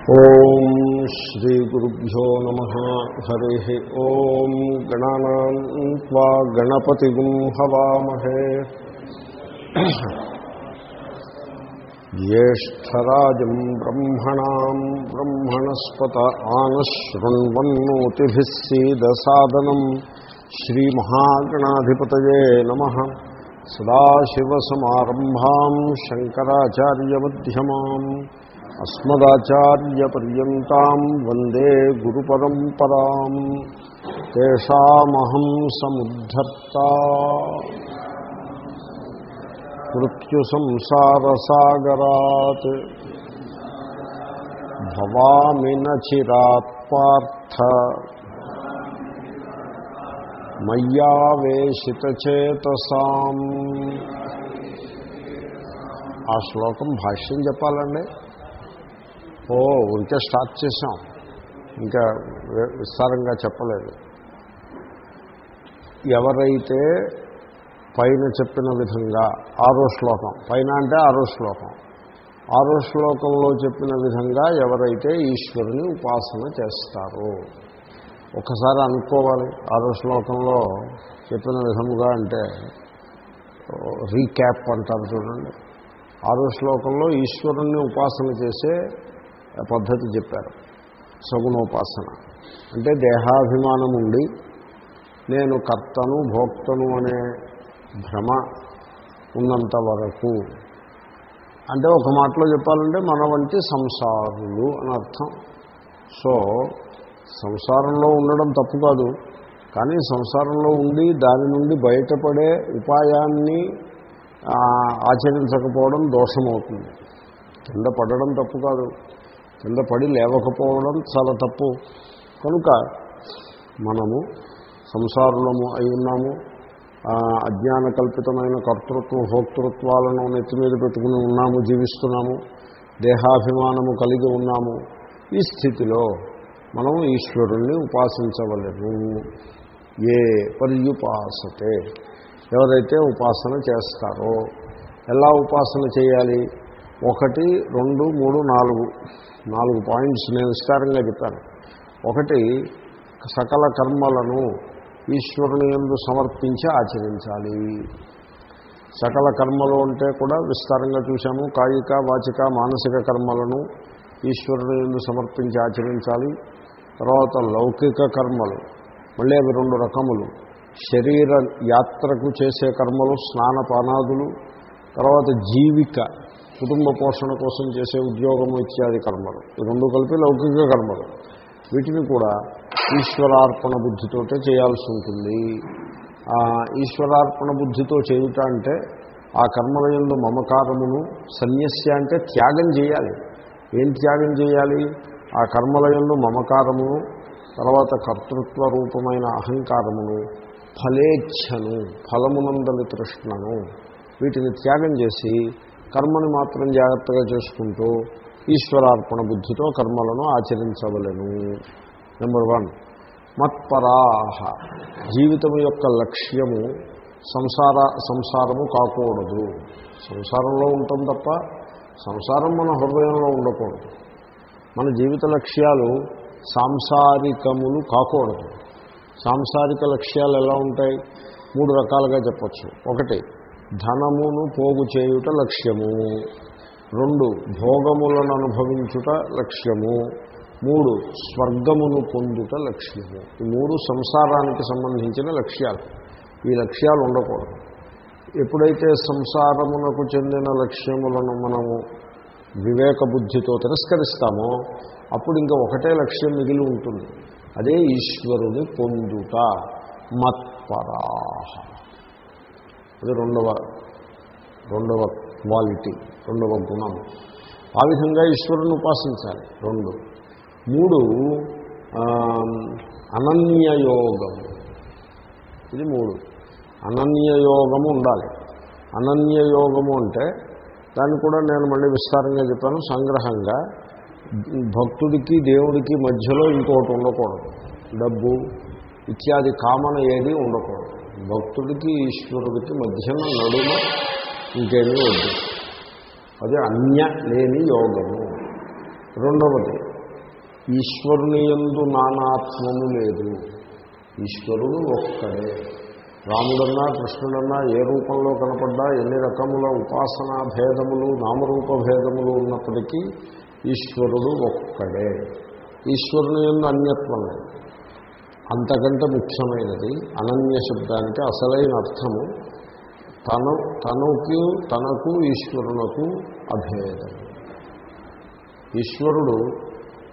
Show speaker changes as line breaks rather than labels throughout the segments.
ఓం శ్రీ గురుభ్యో నమ. హరి. ఓం గణానా గణపతి హవామహే. జ్యేష్టరాజం బ్రహ్మణా బ్రహ్మణస్పత ఆనశృణ్వన్నోతిభిः సీదసాదనం. శ్రీమహాగణాధిపతయే నమ. సదాశివసమారంభాం శంకరాచార్యమ్యమాం అస్మదాచార్యపర్యంతం వందే గురు పరంపరా తేషామహం సముద్ధర్త. మృత్యుసంసారసాగరాత్ భవామి నచిరాత్ పార్థ మయ్యావేశితచేతసాం. ఆ శ్లోకం భాష్యం చెప్పాలండి. ఓ ఉంటే స్టార్ట్ చేసాం ఇంకా విస్తారంగా చెప్పలేదు. ఎవరైతే పైన చెప్పిన విధంగా ఆరో శ్లోకం పైన అంటే ఆరో శ్లోకం. ఆరో శ్లోకంలో చెప్పిన విధంగా ఎవరైతే ఈశ్వరుని ఉపాసన చేస్తారో ఒకసారి అనుకోవాలి. ఆరో శ్లోకంలో చెప్పిన విధముగా అంటే రీక్యాప్ అంటారు చూడండి. ఆరో శ్లోకంలో ఈశ్వరుణ్ణి ఉపాసన చేసే పద్ధతి చెప్పారు. సగుణోపాసన. అంటే దేహాభిమానం ఉండి నేను కర్తను భోక్తను అనే భ్రమ ఉన్నంత వరకు. అంటే ఒక మాటలో చెప్పాలంటే మన వంటి సంసారులు అని అర్థం. సో సంసారంలో ఉండడం తప్పు కాదు. కానీ సంసారంలో ఉండి దాని నుండి బయటపడే ఉపాయాన్ని ఆచరించకపోవడం దోషమవుతుంది. కింద పడడం తప్పు కాదు. కింద పడి లేవకపోవడం చాలా తప్పు. కనుక మనము సంసారులము అయి ఉన్నాము. అజ్ఞాన కల్పితమైన కర్తృత్వ హోక్తృత్వాలను నెత్తి మీద పెట్టుకుని ఉన్నాము జీవిస్తున్నాము. దేహాభిమానము కలిగి ఉన్నాము. ఈ స్థితిలో మనం ఈశ్వరుణ్ణి ఉపాసించవలేము. ఏ పర్యుపాసతే. ఎవరైతే ఉపాసన చేస్తారో ఎలా ఉపాసన చేయాలి? ఒకటి రెండు మూడు నాలుగు. నాలుగు పాయింట్స్ నేను విస్తారంగా చెప్పాను. ఒకటి సకల కర్మలను ఈశ్వరుని ఎందు సమర్పించి ఆచరించాలి. సకల కర్మలు అంటే కూడా విస్తారంగా చూశాము. కాయిక వాచిక మానసిక కర్మలను ఈశ్వరుని ఎందు సమర్పించి ఆచరించాలి. తర్వాత లౌకిక కర్మలు. మళ్ళీ అవి రెండు రకములు. శరీర యాత్రకు చేసే కర్మలు స్నానపానాదులు. తర్వాత జీవిక. కుటుంబ పోషణ కోసం చేసే ఉద్యోగము ఇత్యాది కర్మలు. రెండు కలిపి లౌకిక కర్మలు. వీటిని కూడా ఈశ్వరార్పణ బుద్ధితోటే చేయాల్సి ఉంటుంది. ఈశ్వరార్పణ బుద్ధితో చేయుట అంటే ఆ కర్మల ఎందు మమకారమును సన్యస్య అంటే త్యాగం చేయాలి. ఏం త్యాగం చేయాలి? ఆ కర్మల ఎందు మమకారమును తర్వాత కర్తృత్వ రూపమైన అహంకారమును ఫలేచ్ఛను ఫలమునందలి తృష్ణను వీటిని త్యాగం చేసి కర్మని మాత్రం జాగ్రత్తగా చేసుకుంటూ ఈశ్వరార్పణ బుద్ధితో కర్మలను ఆచరించవలను. Number one మత్పరాహ. జీవితం యొక్క లక్ష్యము సంసార సంసారము కాకూడదు. సంసారంలో ఉంటాం తప్ప సంసారం మన హృదయంలో ఉండకూడదు. మన జీవిత లక్ష్యాలు సాంసారికములు కాకూడదు. సాంసారిక లక్ష్యాలు ఎలా ఉంటాయి? మూడు రకాలుగా చెప్పచ్చు. ఒకటి ధనమును పోగు చేయుట లక్ష్యము. రెండు భోగములను అనుభవించుట లక్ష్యము. మూడు స్వర్గమును పొందుట లక్ష్యము. ఈ మూడు సంసారానికి సంబంధించిన లక్ష్యాలు. ఈ లక్ష్యాలు ఉండకూడదు. ఎప్పుడైతే సంసారమునకు చెందిన లక్ష్యములను మనము వివేక బుద్ధితో తిరస్కరిస్తామో అప్పుడు ఇంకా ఒకటే లక్ష్యం మిగిలి ఉంటుంది. అదే ఈశ్వరుని పొందుట. మత్పరా. అది రెండవ రెండవ క్వాలిటీ రెండవ గుణం. ఆ విధంగా ఈశ్వరుని ఉపాసించాలి. రెండు. మూడు అనన్యయోగము. ఇది మూడు. అనన్యయోగము ఉండాలి. అనన్యయోగము అంటే దాన్ని కూడా నేను మళ్ళీ విస్తారంగా చెప్పాను సంగ్రహంగా. భక్తుడికి దేవుడికి మధ్యలో ఇంకోటి ఉండకూడదు. డబ్బు ఇత్యాది కామన ఏది ఉండకూడదు. భక్తుడికి ఈశ్వరుడికి మధ్యన నడుమ ఇంకేమీ వద్దు అది అన్య లేని యోగము. రెండవది ఈశ్వరుని ఎందు నానాత్మము లేదు. ఈశ్వరుడు ఒక్కడే. రాముడన్నా కృష్ణుడన్నా ఏ రూపంలో కనపడ్డా ఎన్ని రకముల ఉపాసనా భేదములు నామరూప భేదములు ఉన్నప్పటికీ ఈశ్వరుడు ఒక్కడే. ఈశ్వరుని ఎందు అన్యత్వం లేదు. అంతకంటే ముఖ్యమైనది అనన్య శబ్దానికి అసలైన అర్థము తను తనకు తనకు ఈశ్వరునకు అభేదం. ఈశ్వరుడు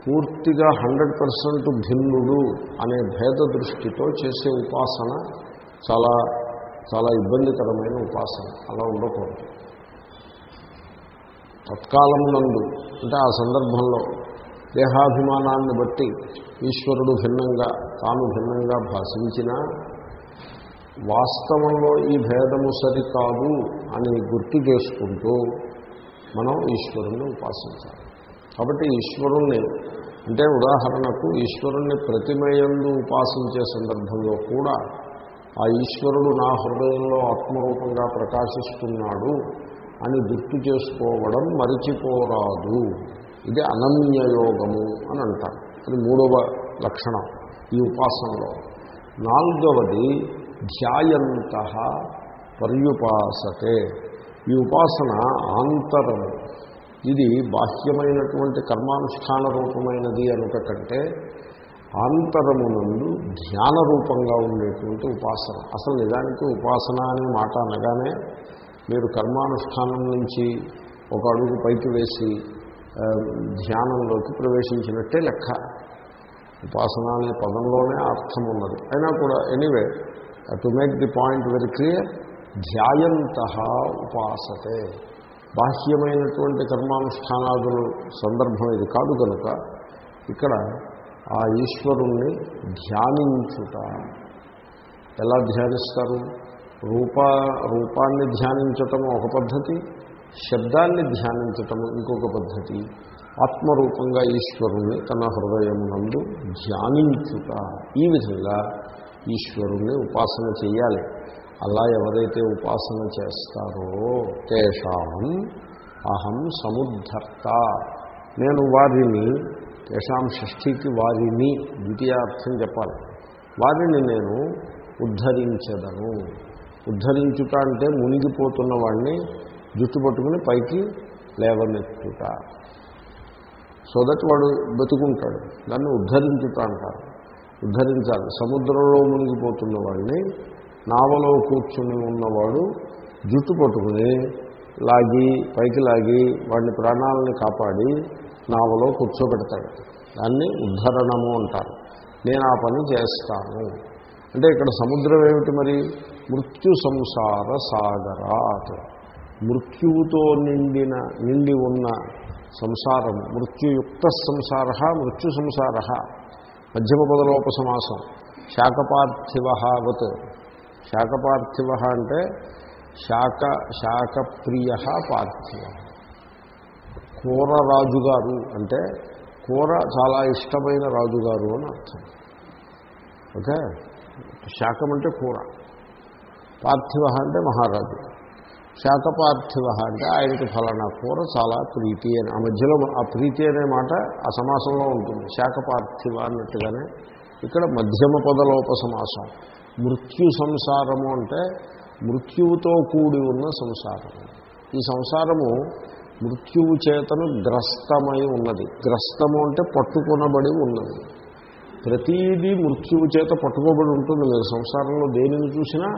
పూర్తిగా హండ్రెడ్ పర్సెంట్ భిన్నుడు అనే భేద దృష్టితో చేసే ఉపాసన చాలా చాలా ఇబ్బందికరమైన ఉపాసన. అలా ఉండకూడదు. తత్కాలం నందు అంటే ఆ సందర్భంలో దేహాభిమానాన్ని బట్టి ఈశ్వరుడు భిన్నంగా తాను భిన్నంగా భాషించినా వాస్తవంలో ఈ భేదము సరికాదు అని గుర్తు చేసుకుంటూ మనం ఈశ్వరుణ్ణి ఉపాసించాలి. కాబట్టి ఈశ్వరుణ్ణి అంటే ఉదాహరణకు ఈశ్వరుణ్ణి ప్రతిమయందు ఉపాసించే సందర్భంలో కూడా ఆ ఈశ్వరుడు నా హృదయంలో ఆత్మరూపంగా ప్రకాశిస్తున్నాడు అని గుర్తు చేసుకోవడం మరిచిపోరాదు. ఇది అనన్యయోగము అని అంటారు. అది మూడవ లక్షణం ఈ ఉపాసనలో. నాలుగవది ధ్యాయంత పర్యుపాసతే. ఈ ఉపాసన ఆంతరము ఇది బాహ్యమైనటువంటి కర్మానుష్ఠాన రూపమైనది అనుక కంటే ఆంతరమునందు ధ్యాన రూపంగా ఉండేటువంటి ఉపాసన. అసలు నిజానికి ఉపాసన అనే మాట అనగానే మీరు కర్మానుష్ఠానం నుంచి ఒక అడుగు పైకి వేసి ధ్యానంలోకి ప్రవేశించినట్టే లెక్క. ఉపాసన అనే పదంలోనే అర్థం ఉన్నది. అయినా కూడా anyway to make the point very clear ధ్యాయంత ఉపాసతే. బాహ్యమైనటువంటి కర్మానుష్ఠానాదులు సందర్భం ఇది కాదు కనుక ఇక్కడ ఆ ఈశ్వరుణ్ణి ధ్యానించుట. ఎలా ధ్యానిస్తారు? రూప రూపాన్ని ధ్యానించటం ఒక పద్ధతి శబ్దాన్ని ధ్యానించటం ఇంకొక పద్ధతి. ఆత్మరూపంగా ఈశ్వరుణ్ణి తన హృదయమునందు ధ్యానించుట. ఈ విధంగా ఈశ్వరుణ్ణి ఉపాసన చేయాలి. అలా ఎవరైతే ఉపాసన చేస్తారో తేషాం అహం సముద్ధర్త. నేను వారిని తేషాం షష్ఠికి వారిని ద్వితీయార్థం చెప్పాలి. వారిని నేను ఉద్ధరించదను. ఉద్ధరించుట అంటే మునిగిపోతున్న వాడిని జుట్టు పట్టుకుని పైకి లేవనెత్తుట. సో దట్ వాడు బతుకుంటాడు. దాన్ని ఉద్ధరించుట అంటారు. ఉద్ధరించాలి. సముద్రంలో మునిగిపోతున్న వాడిని నావలో కూర్చుని ఉన్నవాడు జుట్టు పట్టుకుని లాగి పైకి లాగి వాడిని ప్రాణాలని కాపాడి నావలో కూర్చోబెడతాడు. దాన్ని ఉద్ధరణము అంటారు. నేను ఆ పని చేస్తాను. అంటే ఇక్కడ సముద్రం ఏమిటి మరి? మృత్యు సంసార సాగరాత్. మృత్యువుతో నిండిన నిండి ఉన్న సంసారము మృత్యుయుక్త సంసార మృత్యు సంసార. మధ్యమ పదలోపసమాసం. శాకపార్థివవత్ శాకపార్థివ అంటే శాక శాకప్రియ పార్థివ. కూర రాజుగారు అంటే కూర చాలా ఇష్టమైన రాజుగారు అని అర్థం. ఓకే? శాకం అంటే కూర. పార్థివ అంటే మహారాజు. శాతపార్థివ అంటే ఆయనకి ఫలానా కూర చాలా ప్రీతి అని. ఆ మధ్యలో ఆ ప్రీతి అనే మాట ఆ సమాసంలో ఉంటుంది. శాకపార్థివ అన్నట్టుగానే ఇక్కడ మధ్యమ పదలోప సమాసం. మృత్యు సంసారము అంటే మృత్యువుతో కూడి ఉన్న సంసారము. ఈ సంసారము మృత్యువు చేతను గ్రస్తమై ఉన్నది. గ్రస్తము అంటే పట్టుకొనబడి ఉన్నది. ప్రతీదీ మృత్యువు చేత పట్టుకోబడి ఉంటుంది. మీరు సంసారంలో దేనిని చూసినా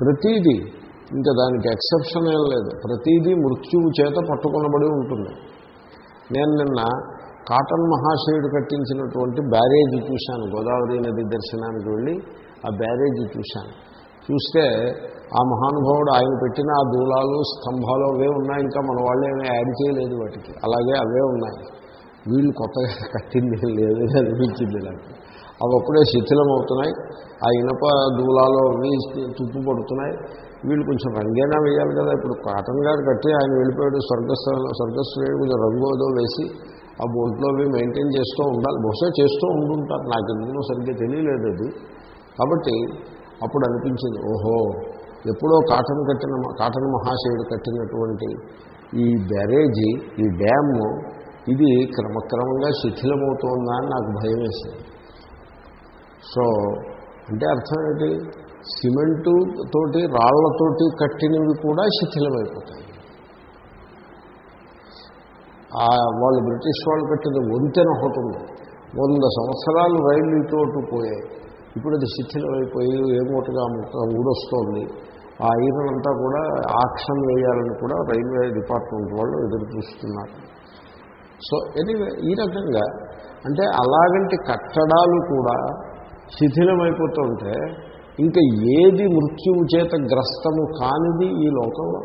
ప్రతీదీ ఇంకా దానికి ఎక్సెప్షన్ ఏం లేదు. ప్రతీదీ మృత్యువు చేత పట్టుకొనబడి ఉంటుంది. నేను నిన్న కాటన్ మహాశయుడు కట్టించినటువంటి బ్యారేజ్ చూశాను. గోదావరి నది దర్శనానికి వెళ్ళి ఆ బ్యారేజ్ చూశాను. చూస్తే ఆ మహానుభావుడు ఆయన పెట్టిన ఆ దూలాలు స్తంభాలు అవే ఉన్నాయి. ఇంకా మన వాళ్ళు ఏమీ యాడ్ చేయలేదు వాటికి. అలాగే అవే ఉన్నాయి. వీళ్ళు కొత్తగా కట్టింది లేదు అని అనిపించింది నాకు. అవి అప్పుడే శిథిలం అవుతున్నాయి ఆ ఇనప దూలాలు అవి తుప్పు పడుతున్నాయి. వీళ్ళు కొంచెం రంగేనా వేయాలి కదా. ఇప్పుడు కాటన్ గారు కట్టి ఆయన వెళ్ళిపోయాడు స్వర్గస్థ స్వర్గస్థ కొంచెం రంగు వేసి ఆ బోట్లో అవి మెయింటైన్ చేస్తూ ఉండాలి. బహుశా చేస్తూ ఉండుంటారు. నాకు ఎందుకు సరిగ్గా తెలియలేదు అది. కాబట్టి అప్పుడు అనిపించింది ఓహో ఎప్పుడో కాటన్ కట్టిన కాటన్ మహాశయుడు కట్టినటువంటి ఈ బ్యారేజీ ఈ డ్యాము ఇది క్రమక్రమంగా శిథిలమవుతుందా అని నాకు భయం వేసింది సో అంటే అర్థం ఏంటి? సిమెంటు తోటి రాళ్ళతోటి కట్టినవి కూడా శిథిలమైపోతాయి. వాళ్ళు బ్రిటిష్ వాళ్ళు కట్టిన వంతెన ఒకటి ఉంది వంద సంవత్సరాలు రైళ్ళు ఇటు పోయాయి. ఇప్పుడు అది శిథిలమైపోయి ఏమోటుగా ఊడొస్తోంది. ఆ ఐరన్ అంతా కూడా ఆక్షన్ వేయాలని కూడా రైల్వే డిపార్ట్మెంట్ వాళ్ళు ఎదురు చూస్తున్నారు. సో ఎనీవే ఈ రకంగా అంటే అలాగంటి కట్టడాలు కూడా శిథిలమైపోతుంటే ఇంకా ఏది మృత్యువు చేత గ్రస్తము కానిది ఈ లోకంలో.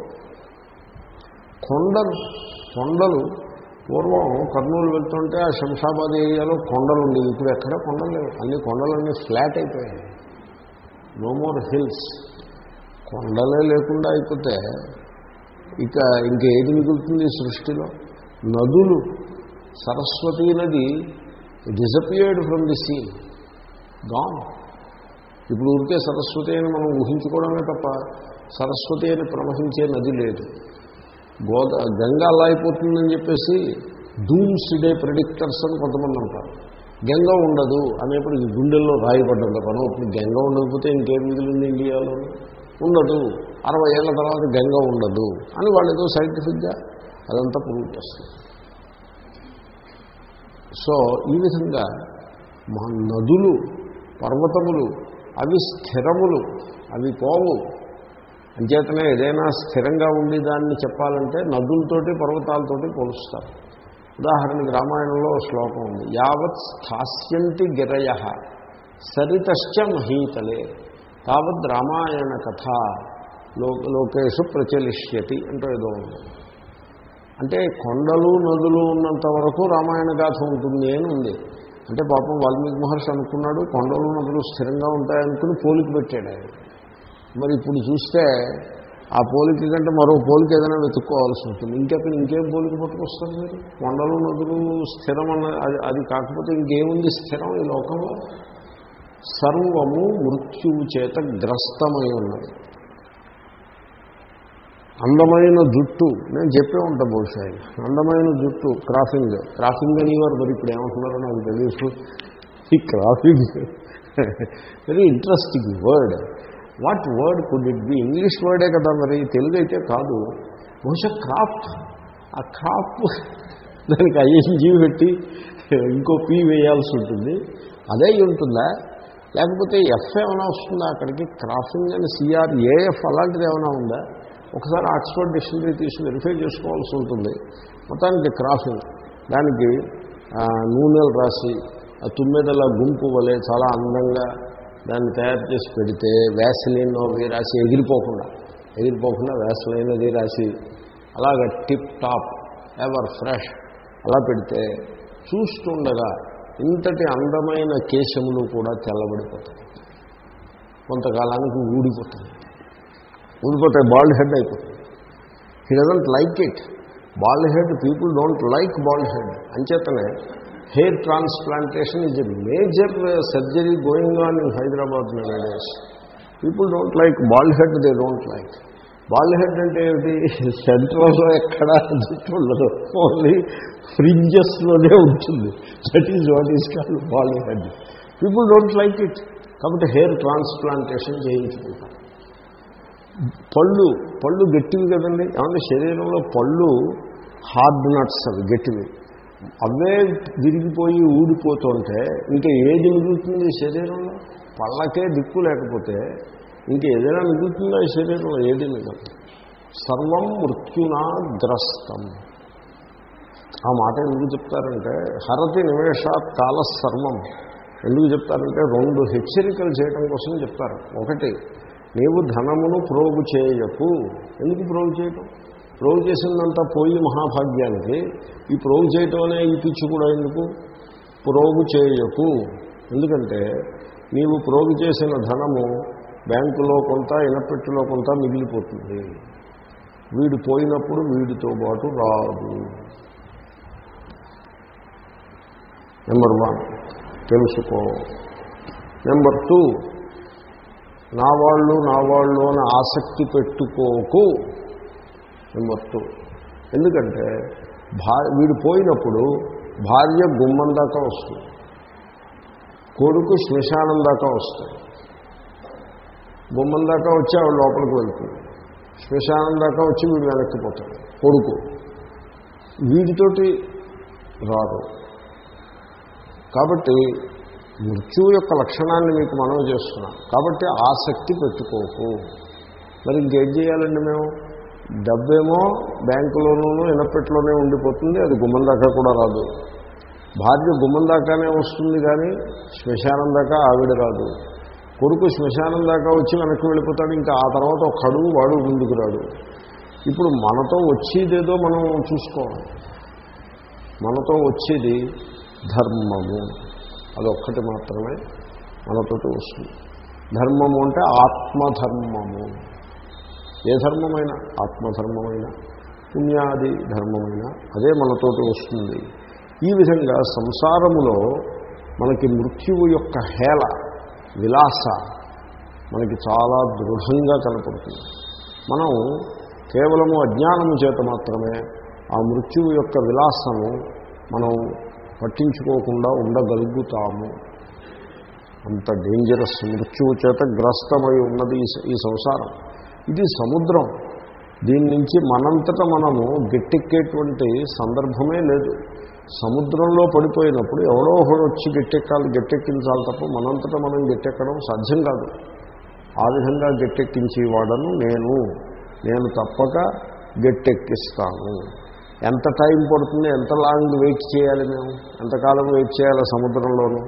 కొండలు కొండలు పూర్వం కర్నూలు వెళ్తుంటే ఆ శంషాబాద్ ఏరియాలో కొండలు ఉండేవి. ఇప్పుడు ఎక్కడ కొండలు లేవు. అన్ని కొండలన్నీ ఫ్లాట్ అయిపోయాయి. నో మోర్ హిల్స్ కొండలే లేకుండా అయిపోతే ఇక ఇంకేది మిగులుతుంది సృష్టిలో? నదులు. సరస్వతీ నది disappeared from the sea gone ఇప్పుడు ఊరికే సరస్వతి అని మనం ఊహించుకోవడమే తప్ప సరస్వతి అని ప్రవహించే నది లేదు. గోద గంగ అలా అయిపోతుందని చెప్పేసి డూమ్స్ డే ప్రిడిక్టర్స్ అని కొంతమంది ఉంటారు గంగ ఉండదు అనేప్పుడు ఈ గుండెల్లో రాయబడ్డంత పని అవుతుంది గంగ ఉండకపోతే ఇంకేం మిగిలింది ఇండియాలో? ఉండదు. అరవై ఏళ్ళ తర్వాత గంగ ఉండదు అని వాళ్ళు ఏదో సైంటిఫిక్గా అదంతా ప్రూవ్ చేస్తుంది సో ఈ విధంగా మా నదులు పర్వతములు అవి స్థిరములు అవి పోవు. అంచేతనే ఏదైనా స్థిరంగా ఉండి దాన్ని చెప్పాలంటే నదులతోటి పర్వతాలతోటి పోలుస్తారు. ఉదాహరణకి రామాయణంలో శ్లోకం ఉంది. యావత్ స్థాస్యంతి గిరయ సరితశ్చ మహీతలే తావద్ రామాయణ కథ లో లోకేషు ప్రచలిష్యతి అంటూ ఏదో ఉంది. అంటే కొండలు నదులు ఉన్నంత వరకు రామాయణ గాథ ఉంటుంది అని ఉంది. అంటే పాపం వాల్మీకి మహర్షి అనుకున్నాడు కొండలు నదులు స్థిరంగా ఉంటాయనుకుని పోలిక పెట్టాడు ఆయన. మరి ఇప్పుడు చూస్తే ఆ పోలిక కంటే మరో పోలిక ఏదైనా వెతుక్కోవాల్సి ఉంటుంది. ఇంకెక్కడ ఇంకేం పోలిక పట్టుకొస్తారు మీరు? కొండలు నదులు స్థిరం అన్న అది అది కాకపోతే ఇంకేముంది స్థిరం ఈ లోకంలో? సర్వము మృత్యువు చేత గ్రస్తమై ఉన్నది. అందమైన జుట్టు. నేను చెప్పే ఉంటా బహుశా అందమైన జుట్టు క్రాసింగ్. క్రాసింగ్ అనేవారు మరి ఇప్పుడు ఏమంటున్నారో నాకు తెలియదు. ఈ cropping very interesting word what word could it be English వర్డే కదా మరి. తెలుగు అయితే కాదు. బహుశా క్రాఫ్ట్. ఆ క్రాఫ్ట్ దానికి ఐఎన్జీ పెట్టి ఇంకో పీ వేయాల్సి ఉంటుంది. అదే ఉంటుందా? లేకపోతే ఎఫ్ ఏమైనా వస్తుందా అక్కడికి? క్రాఫింగ్ అని సిఆర్ ఏఎఫ్ అలాంటిది ఏమైనా ఉందా? ఒకసారి ఆక్స్ఫర్డ్ డిక్షనరీ తీసి వెరిఫై చేసుకోవాల్సి ఉంటుంది. మొత్తానికి క్రాఫింగ్. దానికి నూనెలు రాసి ఆ తుమ్మెదల గుంపు వలె చాలా అందంగా దాన్ని తయారు చేసి పెడితే వ్యాసలైన్ అవి రాసి ఎగిరిపోకుండా ఎగిరిపోకుండా వ్యాసలైన్ అది రాసి అలాగ టిప్ టాప్ ఎవర్ ఫ్రెష్ అలా పెడితే చూస్తుండగా ఇంతటి అందమైన కేశములు కూడా తెల్లబడిపోతాయి. కొంతకాలానికి ఊడిపోతాయి. ఊడిపోతాయి బాల్డ్ హెడ్ అయిపోతుంది. He doesn't like it bald head people don't like bald head అంచేతనే hair transplantation is a major surgery going on in Hyderabad days people don't like bald head they don't like bald head అంటే ఏమిటి? సెంట్రల్లో ఎక్కడ జుట్టు ఉండదు. Only ఫ్రిడ్జెస్లోనే ఉంటుంది. That is what is called bald head people don't like it కాబట్టి hair transplantation చేయించుకుంటారు పళ్ళు పళ్ళు గట్టివి కదండి. ఏమంటే శరీరంలో పళ్ళు హార్డ్ నట్స్ అవి గట్టివి. అవే విరిగిపోయి ఊడిపోతుంటే ఇంకా ఏది మిగులుతుంది శరీరంలో? పళ్ళకే దిక్కు లేకపోతే ఇంకా ఏదైనా మిగులుతుందా ఈ శరీరంలో? ఏది మిగలదు. సర్వం మృత్యునా గ్రస్తం ఆ మాట ఎందుకు చెప్తారంటే హరతి నిమేషాత్ కాల సర్వం. ఎందుకు చెప్తారంటే రెండు హెచ్చరికలు చేయడం కోసం చెప్తారు. ఒకటి నీవు ధనమును ప్రోగు చేయకు. ఎందుకు ప్రోగు చేయటం? ప్రోగు చేసిందంతా పోయి మహాభాగ్యానికి. ఈ ప్రోగు చేయటం అనే ఈ పిచ్చి కూడా ఎందుకు? ప్రోగు చేయకు. ఎందుకంటే నీవు ప్రోగు చేసిన ధనము బ్యాంకులో కొంత ఇనపెట్టులో కొంత మిగిలిపోతుంది. వీడు పోయినప్పుడు వీడితో పాటు రాదు. నెంబర్ వన్ తెలుసుకో. నెంబర్ టూ నా వాళ్ళు నా వాళ్ళు అని ఆసక్తి పెట్టుకోకు నెంబర్ ఎందుకంటే భా వీడు పోయినప్పుడు భార్య గుమ్మం దాకా వస్తుంది కొడుకు శ్మశానం దాకా వస్తుంది గుమ్మం దాకా వచ్చి ఆవిడ లోపలికి వెళ్తుంది శ్మశానం దాకా వచ్చి వీడు వెనక్కిపోతాడు కొడుకు. వీటితోటి రాదు. కాబట్టి మృత్యువు యొక్క లక్షణాన్ని మీకు మనం చేస్తున్నాం. కాబట్టి ఆసక్తి పెట్టుకోకు. మరి ఇంకేం చేయాలండి మేము? డబ్బేమో బ్యాంకులోనూ ఇనపెట్లోనే ఉండిపోతుంది అది గుమ్మం దాకా కూడా రాదు. భార్య గుమ్మం దాకానే వస్తుంది కానీ శ్మశానం దాకా ఆవిడ రాదు. కొడుకు శ్మశానం దాకా వచ్చి వెనక్కి వెళ్ళిపోతాడు ఇంకా ఆ తర్వాత ఒక అడుగు వాడు ముందుకు రాడు. ఇప్పుడు మనతో వచ్చేదేదో మనం చూసుకోవాలి. మనతో వచ్చేది ధర్మము. అదొక్కటి మాత్రమే మనతోటి వస్తుంది. ధర్మము అంటే ఆత్మధర్మము. ఏ ధర్మమైనా ఆత్మధర్మమైనా పుణ్యాది ధర్మమైనా అదే మనతోటి వస్తుంది. ఈ విధంగా సంసారములో మనకి మృత్యువు యొక్క హేళ విలాస మనకి చాలా దృఢంగా కనపడుతుంది. మనం కేవలము అజ్ఞానము చేత మాత్రమే ఆ మృత్యువు యొక్క విలాసము మనం పట్టించుకోకుండా ఉండగలుగుతాము. అంత డేంజరస్ మృత్యువు చేత గ్రస్తమై ఉన్నది ఈ- సంసారం. ఇది సముద్రం. దీని నుంచి మనంతట మనము గట్టెక్కేటువంటి సందర్భమే లేదు. సముద్రంలో పడిపోయినప్పుడు ఎవడో ఒకడు వచ్చి గట్టెక్కాలి గట్టెక్కించాలి తప్ప మనంతట మనం గట్టెక్కడం సాధ్యం కాదు. ఆ విధంగా గట్టెక్కించేవాడను నేను. నేను తప్పక గట్టెక్కిస్తాను. ఎంత టైం పడుతుంది ఎంత లాంగ్ వెయిట్ చేయాలి మేము? ఎంతకాలం వెయిట్ చేయాలి సముద్రంలోనూ?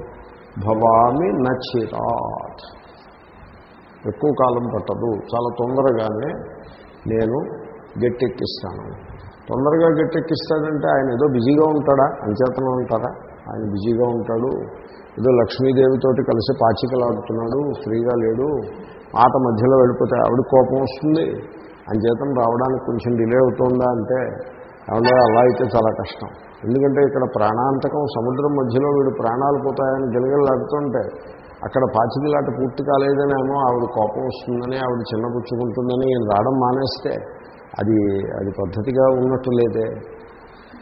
భవామి నచిరాత్. ఎక్కువ కాలం పట్టదు. చాలా తొందరగానే నేను గట్టెక్కిస్తాను. తొందరగా గట్టెక్కిస్తాడంటే ఆయన ఏదో బిజీగా ఉంటాడా? అంచేతనం ఉంటారా? ఆయన బిజీగా ఉంటాడు. ఏదో లక్ష్మీదేవితోటి కలిసి పాచికలాడుతున్నాడు. ఫ్రీగా లేడు. ఆట మధ్యలో వెళ్ళిపోతే ఆవిడ కోపం వస్తుంది. అంచేతం రావడానికి కొంచెం డిలే అవుతుందా అంటే ఏమన్నా అలా అయితే చాలా కష్టం. ఎందుకంటే ఇక్కడ ప్రాణాంతకం సముద్రం మధ్యలో వీడు ప్రాణాలు పోతాయని గిలగలాడుతుంటే అక్కడ పాచికలాట పూర్తి కాలేదనేమో ఆవిడ కోపం వస్తుందని ఆవిడ చిన్నపుచ్చుకుంటుందని ఈయన రావడం మానేస్తే అది అది పద్ధతిగా ఉన్నట్టు లేదే.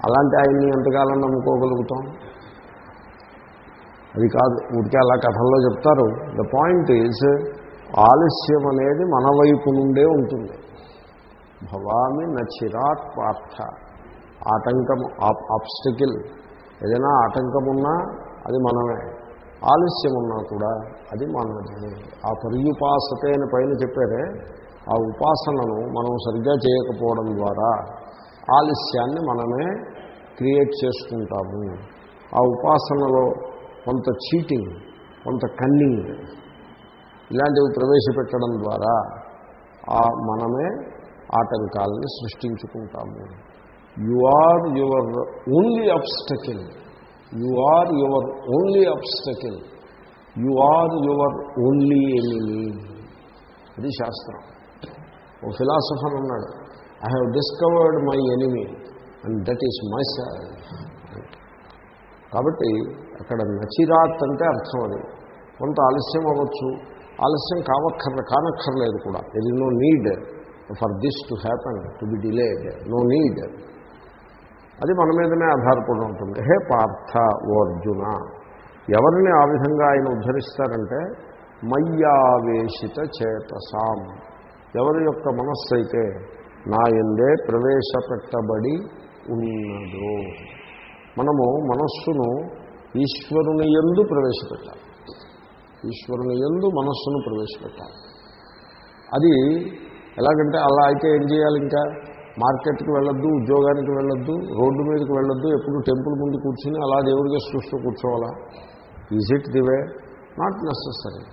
అలాంటి ఆయన్ని ఎంతకాలం నమ్ముకోగలుగుతాం? అది కాదు ఊరికే అలా కథల్లో చెప్తారు. ద పాయింట్ ఈజ్ ఆలస్యం అనేది మన వైపు నుండే ఉంటుంది. భవామి నచిరాత్ పార్థ. ఆటంకం ఆబ్స్టికిల్. ఏదైనా ఆటంకం ఉన్నా అది మనమే. ఆలస్యం ఉన్నా కూడా అది మనమే. ఆ పర్యుపాసతే అని పైన చెప్పారే ఆ ఉపాసనను మనం సరిగ్గా చేయకపోవడం ద్వారా ఆలస్యాన్ని మనమే క్రియేట్ చేసుకుంటాము. ఆ ఉపాసనలో కొంత చీటింగ్ కొంత కన్నింగ్ ఇలాంటివి ప్రవేశపెట్టడం ద్వారా ఆ మనమే ఆటంకాలని సృష్టించుకుంటాము. You are your only obstacle you are your only obstacle you are your only enemy అది శాస్త్రం. ఓ ఫిలాసఫర్ ఉన్నాడు. I have discovered my enemy and that is my sir కాబట్టి అక్కడ నచిరాత్ అంటే అర్థం అది. కొంత ఆలస్యం అవ్వచ్చు. ఆలస్యం కావక్కర్ల కానక్కర్లేదు కూడా. ఇది no need for this to happen to be delayed no need అది మన మీదనే ఆధారపడి ఉంటుంది. హే పార్థ ఓ అర్జున ఎవరిని ఆ విధంగా ఆయన ఉద్ధరిస్తారంటే మయ్యావేశిత చేతసాం. ఎవరి యొక్క మనస్సు అయితే నా ఎందే ప్రవేశపెట్టబడి ఉన్నదో. మనము మనస్సును ఈశ్వరుని ఎందు ప్రవేశపెట్టాలి. ఈశ్వరుని ఎందు మనస్సును ప్రవేశపెట్టాలి. అది ఎలాగంటే అలా అయితే ఏం చేయాలి ఇంకా మార్కెట్కి వెళ్ళొద్దు ఉద్యోగానికి వెళ్ళొద్దు రోడ్డు మీదకి వెళ్ళొద్దు ఎప్పుడు టెంపుల్ ముందు కూర్చుని అలా దేవుడికి చూస్తూ కూర్చోవాలా? Is it the way not necessary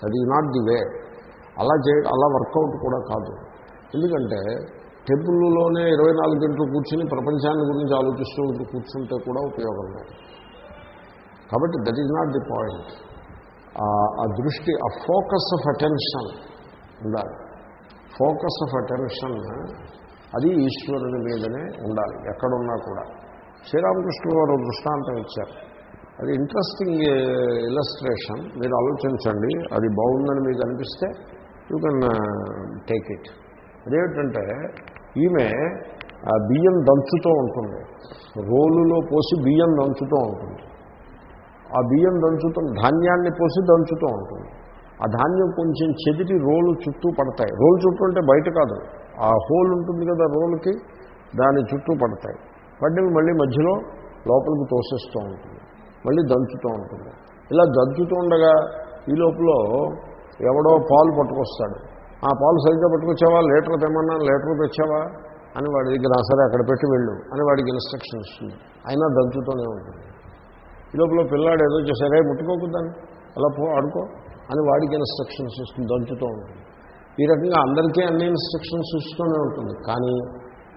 that is not the way అలా చే అలా వర్కౌట్ కూడా కాదు. ఎందుకంటే టెంపుల్లోనే ఇరవై నాలుగు గంటలు కూర్చుని ప్రపంచాన్ని గురించి ఆలోచిస్తూ కూర్చుంటే కూడా ఉపయోగం లేదు. కాబట్టి that is not the point ఆ దృష్టి ఆ ఫోకస్ ఆఫ్ అటెన్షన్ ఉండాలి. ఫోకస్ ఆఫ్ అటెన్షన్ అది ఈశ్వరుని మీదనే ఉండాలి ఎక్కడున్నా కూడా. శ్రీరామకృష్ణ వారు దృష్టాంతం ఇచ్చారు. అది ఇంట్రెస్టింగ్ ఇలస్ట్రేషన్ uh, మీరు ఆలోచించండి అది బాగుందని మీకు అనిపిస్తే యూ కెన్ టేక్ ఇట్ అదేమిటంటే ఈమె ఆ బియ్యం దంచుతూ ఉంటుంది. రోలులో పోసి బియ్యం దంచుతూ ఉంటుంది. ఆ బియ్యం దంచుతూ ధాన్యాన్ని పోసి దంచుతూ ఉంటుంది. ఆ ధాన్యం కొంచెం చెదిరి రోలు చుట్టూ పడతాయి. రోలు చుట్టూ అంటే బయట కాదు. ఆ హోల్ ఉంటుంది కదా రోల్కి దాని చుట్టూ పడతాయి. పడ్డవి మళ్ళీ మధ్యలో లోపలికి తోసేస్తూ ఉంటుంది. మళ్ళీ దంచుతూ ఉంటుంది. ఇలా దంచుతూ ఉండగా ఈ లోపల ఎవడో పాలు పట్టుకొస్తాడు. ఆ పాలు సరిగ్గా పట్టుకొచ్చావా? లీటర్ తెమ్మన్నా? లీటర్ తెచ్చావా? అని వాడి దగ్గర సరే అక్కడ పెట్టి వెళ్ళు అని వాడికి ఇన్స్ట్రక్షన్ ఇస్తుంది అయినా దంచుతూనే ఉంటుంది. ఈ లోపల పిల్లాడు ఏదో చేశారే ముట్టుకోకుద్దాన్ని అలా పో ఆడుకో అని వాడికి ఇన్స్ట్రక్షన్స్ ఇస్తుంది దంచుతూ ఉంటుంది. ఈ రకంగా అందరికీ అన్ని ఇన్స్ట్రక్షన్స్ ఇస్తూనే ఉంటుంది. కానీ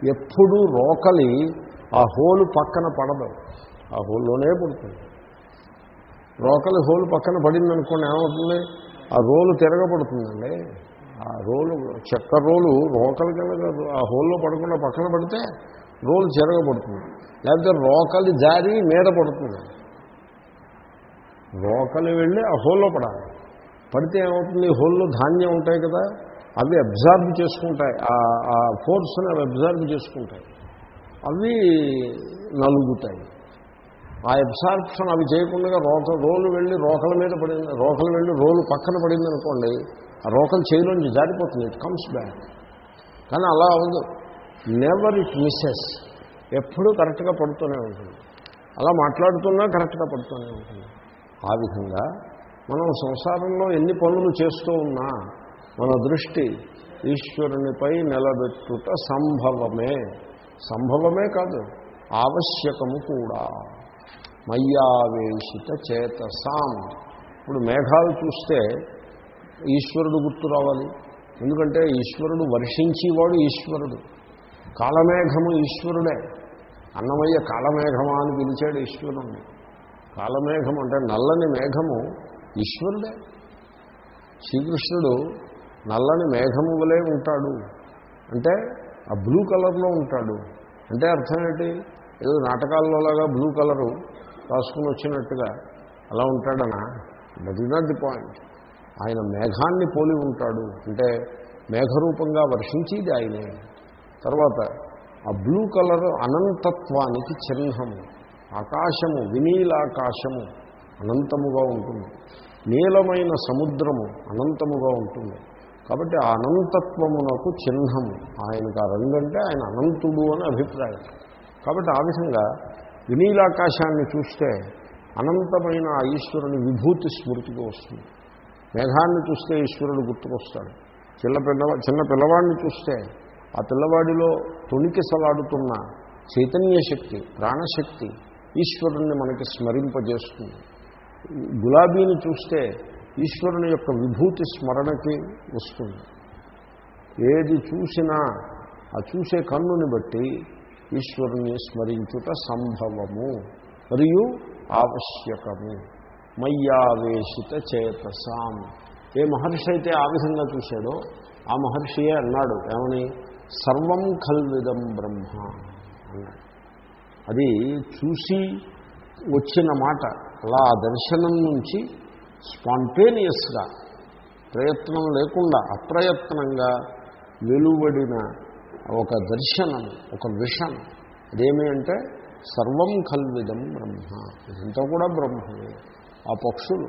ఎప్పుడూ రోకలి ఆ హోలు పక్కన పడదు. ఆ హోల్లోనే పడుతుంది. రోకలి హోలు పక్కన పడింది అనుకోండి ఏమవుతుంది? ఆ రోలు తిరగబడుతుందండి. ఆ రోలు చెక్క రోలు రోకలి కనుక ఆ హోల్లో పడకుండా పక్కన పడితే రోలు తిరగబడుతుంది లేకపోతే రోకలి జారి మీద పడుతుంది. రోకలి వెళ్ళి ఆ హోల్లో పడాలి. పడితే ఏమవుతుంది? హోల్లో ధాన్యం ఉంటాయి కదా. అవి అబ్జార్బ్ చేసుకుంటాయి. ఆ- ఫోర్స్ని అవి అబ్జార్బ్ చేసుకుంటాయి. అవి నలుగుతాయి. ఆ అబ్సార్ప్షన్ అవి చేయకుండా రోక రోలు వెళ్ళి రోకల మీద పడింది రోకలు వెళ్ళి రోలు పక్కన పడింది అనుకోండి ఆ రోకలు చేయిలోంచి జారిపోతుంది ఇట్ కమ్స్ బ్యాక్ కానీ అలా అవదు నెవర్ ఇట్ మిస్సెస్ ఎప్పుడూ కరెక్ట్గా పడుతూనే ఉంటుంది. అలా మాట్లాడుతున్నా కరెక్ట్గా పడుతూనే ఉంటుంది. ఆ విధంగా మనం సంసారంలో ఎన్ని పనులు చేస్తూ ఉన్నా మన దృష్టి ఈశ్వరునిపై నిలబెట్టుట సంభవమే. సంభవమే కాదు ఆవశ్యకము కూడా. మయ్యావేశిత చేతసాం. ఇప్పుడు మేఘాలు చూస్తే ఈశ్వరుడు గుర్తు రావాలి. ఎందుకంటే ఈశ్వరుడు వర్షించేవాడు ఈశ్వరుడు. కాలమేఘము ఈశ్వరుడే. అన్నమయ్య కాలమేఘమా అని పిలిచాడు ఈశ్వరుణ్ణి. కాలమేఘం అంటే నల్లని మేఘము ఈశ్వరుడే. శ్రీకృష్ణుడు నల్లని మేఘము వలె ఉంటాడు. అంటే ఆ బ్లూ కలర్లో ఉంటాడు. అంటే అర్థం ఏంటి? ఏదో నాటకాల్లోలాగా బ్లూ కలరు రాసుకుని వచ్చినట్టుగా అలా ఉంటాడనా? That is not the point ఆయన మేఘాన్ని పోలి ఉంటాడు. అంటే మేఘరూపంగా వర్షించేది ఆయనే. తర్వాత ఆ బ్లూ కలర్ అనంతత్వానికి చిహ్నము. ఆకాశము వినీలాకాశము అనంతముగా ఉంటుంది. నీలమైన సముద్రము అనంతముగా ఉంటుంది. కాబట్టి ఆ అనంతత్వమునకు చిహ్నము. ఆయనకు ఆ రంగు అంటే ఆయన అనంతుడు అని అభిప్రాయం. కాబట్టి ఆ విధంగా వినీలాకాశాన్ని చూస్తే అనంతమైన ఆ ఈశ్వరుని విభూతి స్మృతికి వస్తుంది. మేఘాన్ని చూస్తే ఈశ్వరుడు గుర్తుకొస్తాడు. చిన్న పిల్ల చిన్న పిల్లవాడిని చూస్తే ఆ పిల్లవాడిలో తొణికిసలాడుతున్న చైతన్య శక్తి ప్రాణశక్తి ఈశ్వరుణ్ణి మనకి స్మరింపజేస్తుంది. గులాబీని చూస్తే ఈశ్వరుని యొక్క విభూతి స్మరణకి వస్తుంది. ఏది చూసినా ఆ చూసే కన్నుని బట్టి ఈశ్వరుని స్మరించుట సంభవము మరియు ఆవశ్యకము. మయ్యావేశిత చేతసాం. ఏ మహర్షి అయితే ఆ విధంగా చూశాడో ఆ మహర్షియే అన్నాడు ఏమని? సర్వం కల్విదం బ్రహ్మ అన్నాడు. అది చూసి వచ్చిన మాట అలా దర్శనం నుంచి స్పాంటేనియస్గా ప్రయత్నం లేకుండా అప్రయత్నంగా వెలువడిన ఒక దర్శనం ఒక విషన్. అదేమి అంటే సర్వం కల్విదం బ్రహ్మ. ఇదంతా కూడా బ్రహ్మమే. ఆ పక్షులు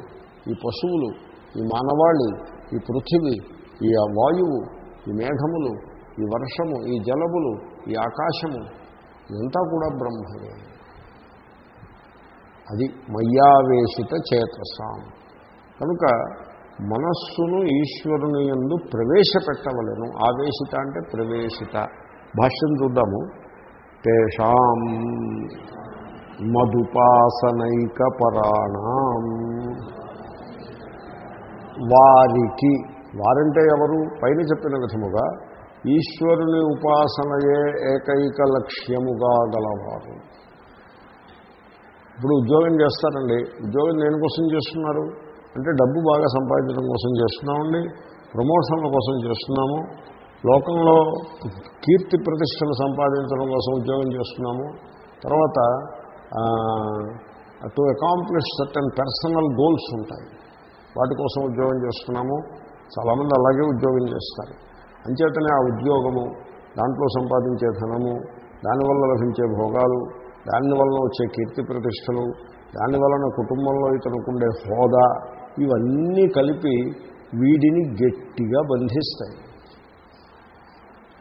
ఈ పశువులు ఈ మానవాళి ఈ పృథివీ ఈ వాయువు ఈ మేఘములు ఈ వర్షము ఈ జలములు ఈ ఆకాశము ఇదంతా కూడా బ్రహ్మమే. అది మయ్యావేశిత చేతసాం. కనుక మనస్సును ఈశ్వరుని ఎందు ప్రవేశపెట్టవలను. ఆవేశిత అంటే ప్రవేశిత. భాష్యం చూద్దాము. తేషాం మధుపాసనైక పరాణం వారికి వారంటే ఎవరు? పైన చెప్పిన విధముగా ఈశ్వరుని ఉపాసనయే ఏకైక లక్ష్యముగా గలవారు. ఇప్పుడు ఉద్యోగం చేస్తారండి. ఉద్యోగం దేనికోసం చేస్తున్నారు? అంటే డబ్బు బాగా సంపాదించడం కోసం చేస్తున్నామండి ప్రమోషన్ల కోసం చేస్తున్నాము లోకంలో కీర్తి ప్రతిష్టలు సంపాదించడం కోసం ఉద్యోగం చేస్తున్నాము తర్వాత to accomplish certain personal goals ఉంటాయి. వాటి కోసం ఉద్యోగం చేస్తున్నాము చాలామంది అలాగే ఉద్యోగం చేస్తారు. అంచేతనే ఆ ఉద్యోగము దాంట్లో సంపాదించే ధనము దానివల్ల లభించే భోగాలు దానివల్ల వచ్చే కీర్తి ప్రతిష్టలు దానివలన కుటుంబంలో ఇతనుకుండే హోదా ఇవన్నీ కలిపి వీడిని గట్టిగా బంధిస్తాయి.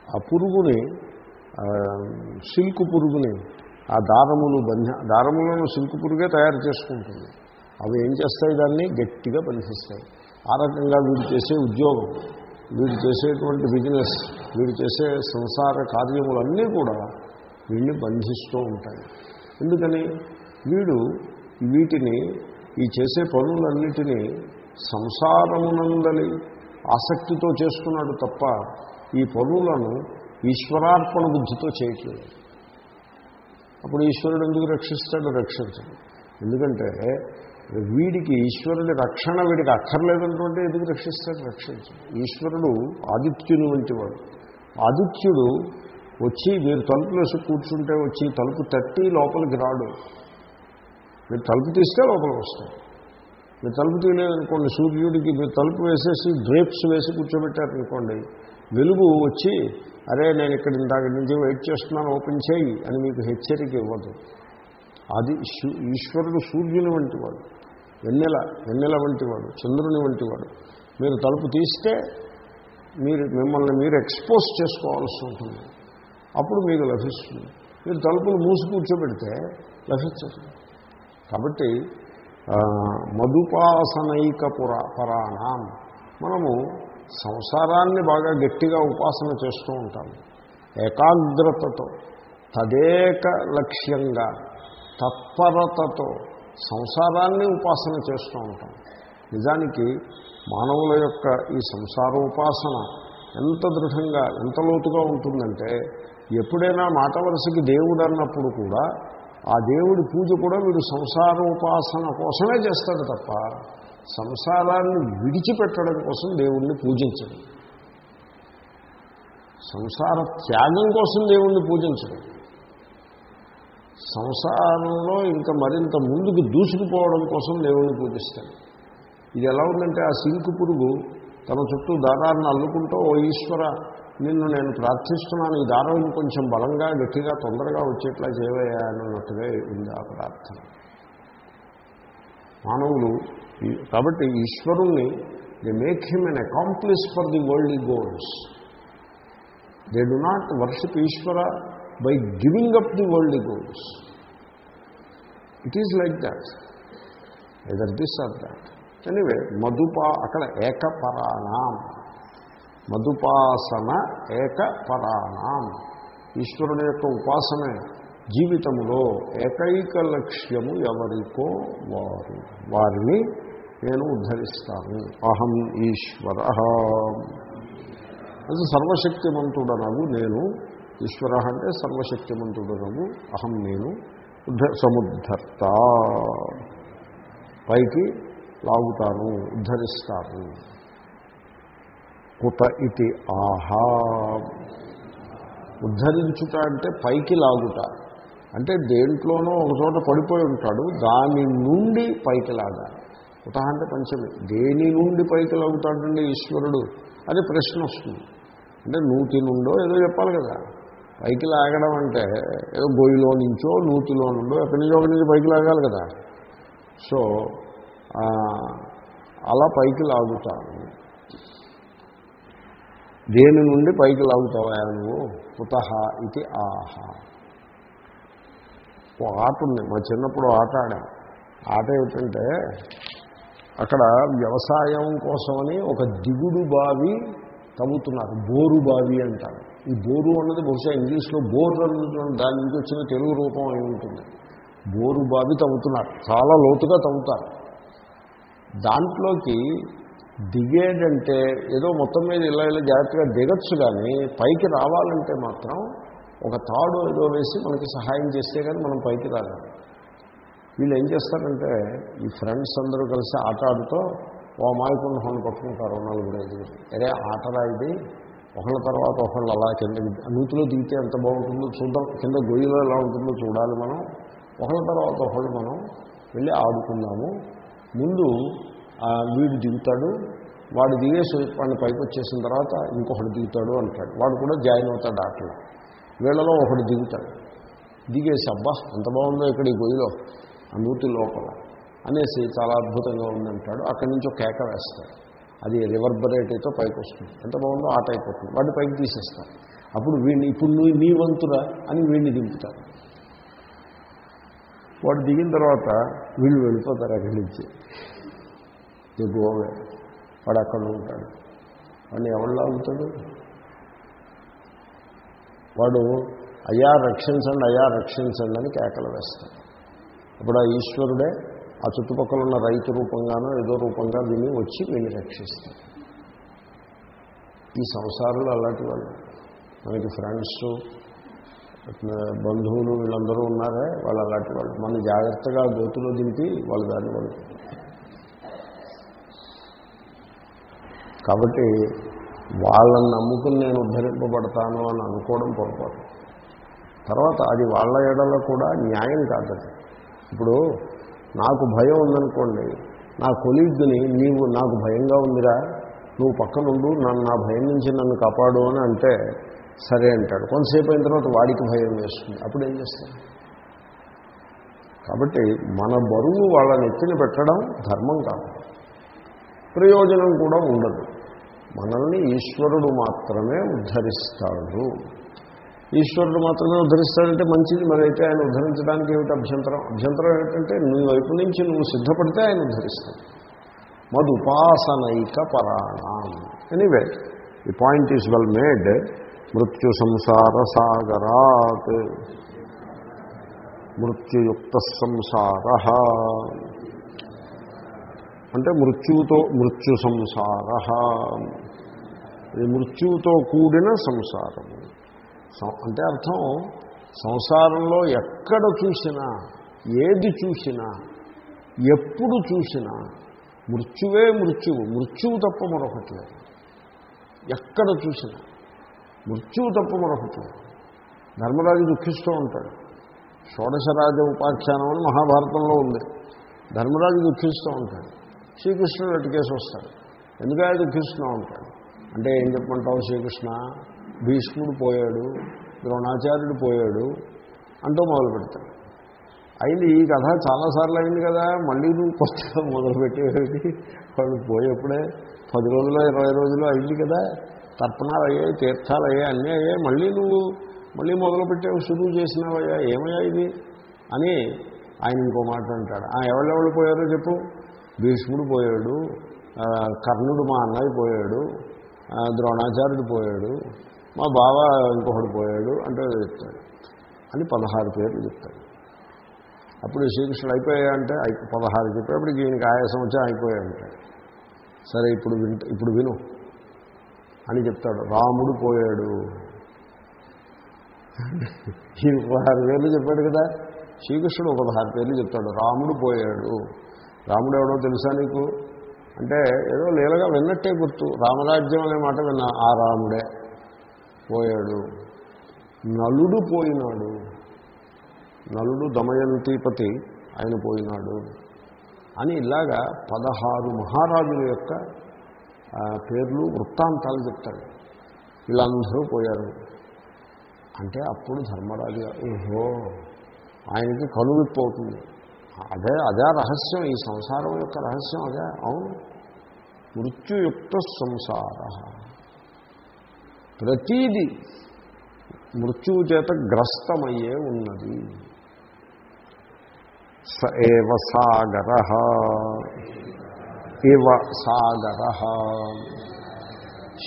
ఆ పురుగుని సిల్క్ పురుగుని ఆ దారములు బంధ దారములను సిల్క్ పురుగే తయారు చేసుకుంటుంది. అవి ఏం చేస్తాయి దాన్ని? గట్టిగా బంధిస్తాయి. ఆ రకంగా వీడు చేసే ఉద్యోగం వీడు చేసేటువంటి బిజినెస్ వీడు చేసే సంసార కార్యములన్నీ కూడా వీడిని బంధిస్తూ ఉంటాయి. ఎందుకని? వీడు వీటిని ఈ చేసే పనులన్నిటినీ సంసారమునందలి ఆసక్తితో చేస్తున్నాడు తప్ప ఈ పనులను ఈశ్వరార్పణ బుద్ధితో చేయట్లేదు. అప్పుడు ఈశ్వరుడు ఎందుకు రక్షిస్తాడు? రక్షించడు. ఎందుకంటే వీడికి ఈశ్వరుడి రక్షణ వీడికి అక్కర్లేదనుకుంటే ఎందుకు రక్షిస్తాడు? రక్షించడు. ఈశ్వరుడు ఆదిత్యుని వంటి వాడు. ఆదిత్యుడు వచ్చి మీరు తలుపులు వేసి కూర్చుంటే వచ్చి తలుపు తట్టి లోపలికి రాడు. మీరు తలుపు తీస్తే లోపలికి వస్తుంది. మీరు తలుపు తీయలేదనుకోండి సూర్యుడికి మీరు తలుపు వేసేసి డ్రేప్స్ వేసి కూర్చోబెట్టారనుకోండి వెలుగు వచ్చి అరే నేను ఇక్కడ ఇందాక నుంచి వెయిట్ చేస్తున్నాను ఓపెన్ చేయి అని మీకు హెచ్చరిక ఇవ్వదు. అది ఈశ్వరుడు సూర్యుని వంటివాడు వెన్నెల వెన్నెల వంటివాడు చంద్రుని వంటివాడు మీరు తలుపు తీస్తే మీరు మిమ్మల్ని మీరు ఎక్స్పోజ్ చేసుకోవాల్సి ఉంటుంది. అప్పుడు మీకు లభిస్తుంది. మీరు తలుపులు మూసి కూర్చోబెడితే లభించదు. కాబట్టి మధుపాసనైక పుర పరాణం. మనము సంసారాన్ని బాగా గట్టిగా ఉపాసన చేస్తూ ఉంటాము ఏకాగ్రతతో తదేక లక్ష్యంగా తత్పరతతో సంసారాన్ని ఉపాసన చేస్తూ ఉంటాం. నిజానికి మానవుల యొక్క ఈ సంసార ఉపాసన ఎంత దృఢంగా ఎంత లోతుగా ఉంటుందంటే ఎప్పుడైనా మాట వరుసకి దేవుడు అన్నప్పుడు కూడా ఆ దేవుడి పూజ కూడా వీడు సంసార ఉపాసన కోసమే చేస్తాడు తప్ప సంసారాన్ని విడిచిపెట్టడం కోసం దేవుణ్ణి పూజించడం. సంసార త్యాగం కోసం దేవుణ్ణి పూజించడం. సంసారంలో ఇంకా మరింత ముందుకు దూసుకుపోవడం కోసం దేవుణ్ణి పూజిస్తాడు. ఇది ఎలా ఉందంటే ఆ సింకు పురుగు తన చుట్టూ దారాన్ని అల్లుకుంటూ ఓ ఈశ్వర నిన్ను నేను ప్రార్థిస్తున్నాను ఈ దారం ఇంకొంచెం బలంగా గట్టిగా తొందరగా వచ్చేట్లా చేయవయ్యా అన్నట్టుగా ఉంది ఆ ప్రార్థన. మానవులు కాబట్టి ఈశ్వరుణ్ణి they make him an accomplice for the world goals they do not worship Eshwara by giving up the world goals it is like that either this or that anyway మధుపా అక్కడ ఏకపరాణం మధుపాసన ఏక పరాణం ఈశ్వరుని యొక్క ఉపాసనే జీవితంలో ఏకైక లక్ష్యము ఎవరికో వారు. వారిని నేను ఉద్ధరిస్తాను. అహం ఈశ్వర. అది సర్వశక్తిమంతుడనవు నేను. ఈశ్వర అంటే సర్వశక్తిమంతుడనవు అహం నేను ఉద్ధ సముద్ధర్త. పైకి లాగుతాను ఉద్ధరిస్తాను. కుత ఇది ఆహా. ఉద్ధరించుట అంటే పైకి లాగుట. అంటే దేంట్లోనో ఒక చోట పడిపోయి ఉంటాడు దాని నుండి పైకి లాగాలి. కుత అంటే పంచమి. దేని నుండి పైకి లాగుతాడండి ఈశ్వరుడు? అని ప్రశ్న వస్తుంది. అంటే నూతి నుండో ఏదో చెప్పాలి కదా. పైకి లాగడం అంటే ఏదో గొయ్యిలో నుంచో నూతిలో నుండో ఎక్కడి నుంచో ఒకటి నుంచి పైకి లాగాలి కదా. సో అలా పైకి లాగుతాను దేని నుండి పైకి లాగుతావా నువ్వు? కుత ఇది ఆహా. ఓ ఆట ఉంది. మా చిన్నప్పుడు ఆట ఆడాం. ఆట ఏమిటంటే అక్కడ వ్యవసాయం కోసమని ఒక దిగుడు బావి తవ్వుతున్నారు. బోరు బావి అంటారు. ఈ బోరు అన్నది బహుశా ఇంగ్లీష్లో బోర్ అన్న దాని నుంచి వచ్చిన తెలుగు రూపం అయి ఉంటుంది. బోరు బావి తవ్వుతున్నారు. చాలా లోతుగా తవ్వుతారు. దాంట్లోకి దిగేదంటే ఏదో మొత్తం మీద ఇలా ఇలా జాగ్రత్తగా దిగచ్చు కానీ పైకి రావాలంటే మాత్రం ఒక తాడు ఏదో వేసి మనకి సహాయం చేస్తే కానీ మనం పైకి రాగలం వీళ్ళు ఏం చేస్తారంటే ఈ ఫ్రెండ్స్ అందరూ కలిసి ఆట ఆడుతూ ఓ అమాయకుని హోన్ పట్టుకుంటారు నలుగురు ఐదుగురు. అరే ఆటరా ఇది. ఒకళ్ళ తర్వాత ఒకళ్ళు అలా కింద నూతిలో దిగితే ఎంత బాగుంటుందో చూద్దాం. కింద గొయ్యిలో ఎలా ఉంటుందో చూడాలి మనం. ఒకళ్ళ తర్వాత ఒకళ్ళు మనం వెళ్ళి ఆడుకుందాము. ముందు వీడు దిగుతాడు వాడు దిగేసి వాడిని పైకి వచ్చేసిన తర్వాత ఇంకొకటి దిగుతాడు అంటాడు. వాడు కూడా జాయిన్ అవుతాడు ఆటలో వీళ్ళలో ఒకడు దిగుతాడు. దిగేసి అబ్బా ఎంత బాగుందో ఇక్కడ ఈ గొయ్యిలో ఆ నూతి లోపల అనేసి చాలా అద్భుతంగా ఉందంటాడు అక్కడి నుంచి ఒక కేక వేస్తాడు. అది రివర్బరేట్ అయితే పైకి వస్తుంది ఎంత బాగుందో ఆట అయిపోతుంది వాడిని పైకి తీసేస్తాడు అప్పుడు వీడిని ఇప్పుడు నువ్వు నీ వంతురా అని వీడిని దింపుతాడు వాడు దిగిన తర్వాత వీళ్ళు వెళ్ళిపోతారు అక్కడి నుంచి. గోవే. వాడు అక్కడ ఉంటాడు. వాడిని ఎవరు లాగుతాడు? వాడు అయ్యా రక్షించండి అయ్యా రక్షించండి అని కేకలు వేస్తాడు. అప్పుడు ఆ ఈశ్వరుడే ఆ చుట్టుపక్కల ఉన్న రైతు రూపంగానో ఏదో రూపంగా విని వచ్చి వీడిని రక్షిస్తాడు. ఈ సంసారంలో అలాంటి వాళ్ళు. మనకి ఫ్రెండ్స్ బంధువులు వీళ్ళందరూ ఉన్నారే వాళ్ళు అలాంటి వాళ్ళు. మన జాగ్రత్తగా గోతులో దింపి వాళ్ళు దాన్ని వాళ్ళు కాబట్టి వాళ్ళని నమ్ముకుని నేను ఉద్ధరింపబడతాను అని అనుకోవడం పొరపాటు. తర్వాత అది వాళ్ళ ఎడలో కూడా న్యాయం కాదది. ఇప్పుడు నాకు భయం ఉందనుకోండి నా కొలీగ్ని నీవు నాకు భయంగా ఉందిరా నువ్వు పక్కనుండు నన్ను నా భయం నుంచి నన్ను కాపాడు అని అంటే సరే అంటాడు. కొంతసేపు అయిన తర్వాత వాడికి భయం వేస్తుంది. అప్పుడు ఏం చేస్తాడు? కాబట్టి మన బరువు వాళ్ళని ఎత్తిన పెట్టడం ధర్మం కాదు. ప్రయోజనం కూడా ఉండదు. మనల్ని ఈశ్వరుడు మాత్రమే ఉద్ధరిస్తాడు. ఈశ్వరుడు మాత్రమే ఉద్ధరిస్తాడంటే మంచిది. మరైతే ఆయన ఉద్ధరించడానికి ఏమిటి అభ్యంతరం? అభ్యంతరం ఏంటంటే నీ వైపు నుంచి నువ్వు సిద్ధపడితే ఆయన ఉద్ధరిస్తాడు. మదుపాసనైక పరాణం. Anyway the point is well made మృత్యు సంసార సాగరాత్. మృత్యుయుక్త సంసార. అంటే మృత్యువుతో మృత్యు సంసార. ఇది మృత్యువుతో కూడిన సంసారము అంటే అర్థం సంసారంలో ఎక్కడ చూసినా ఏది చూసినా ఎప్పుడు చూసినా మృత్యువే మృత్యువు. మృత్యువు తప్ప మరొకటి లేదు. ఎక్కడ చూసినా మృత్యువు తప్ప మరొకటి లేదు. ధర్మరాజు దుఃఖిస్తూ ఉంటాడు. షోడశరాజ ఉపాఖ్యానం అని మహాభారతంలో ఉంది. ధర్మరాజు దుఃఖిస్తూ ఉంటాడు. శ్రీకృష్ణుడు అటుకేసి వస్తాడు. ఎందుకంటే కృష్ణ ఉంటాడు అంటే ఏం చెప్పమంటావు శ్రీకృష్ణ? భీష్ముడు పోయాడు ద్రోణాచార్యుడు పోయాడు అంటూ మొదలు పెడతాడు. అయింది ఈ కథ చాలాసార్లు అయింది కదా మళ్ళీ నువ్వు కొత్తగా మొదలుపెట్టేవి వాళ్ళు పోయేప్పుడే పది రోజులు ఇరవై రోజులు అయింది కదా తర్పణాలు అయ్యాయి తీర్థాలు అయ్యాయి అన్నీ అయ్యాయి మళ్ళీ నువ్వు మళ్ళీ మొదలుపెట్టావు శురువు చేసినావయ్యా ఏమయ్యా ఇది? అని ఆయన ఇంకో మాట అంటాడు. ఆ ఎవరెవరు పోయారో చెప్పు. భీష్ముడు పోయాడు కర్ణుడు మా అన్నయ్య పోయాడు ద్రోణాచార్యుడు పోయాడు మా బావ ఇంకొకడు పోయాడు అంటే చెప్తాడు. అని పదహారు పేర్లు చెప్తాడు. అప్పుడు శ్రీకృష్ణుడు అయిపోయా అంటే పదహారు చెప్పేప్పుడు ఈయనకి ఆయాసం వచ్చి అయిపోయాయంటాడు సరే ఇప్పుడు వింట ఇప్పుడు విను అని చెప్తాడు. రాముడు పోయాడు. ఈ పదహారు పేర్లు చెప్పాడు కదా శ్రీకృష్ణుడు పదహారు పేర్లు చెప్తాడు. రాముడు పోయాడు. రాముడు ఎవడో తెలుసా నీకు? అంటే ఏదో లీలగా విన్నట్టే గుర్తు. రామరాజ్యం అనే మాట విన్నా. ఆ రాముడే పోయాడు. నలుడు పోయినాడు. నలుడు దమయంతిపతి ఆయన పోయినాడు అని ఇలాగా పదహారు మహారాజుల యొక్క పేర్లు వృత్తాంతాలు చెప్తాడు. వీళ్ళందరూ పోయారు. అంటే అప్పుడు ధర్మరాజు ఓహో ఆయనకి కనువిప్పు అవుతుంది. అదే అదే రహస్యం. ఈ సంసారం యొక్క రహస్యం అదే. అవును. మృత్యుయుక్త సంసార. ప్రతీది మృత్యువు చేత గ్రస్తమయ్యే ఉన్నది. స ఏవ సాగర. ఇవ సాగర.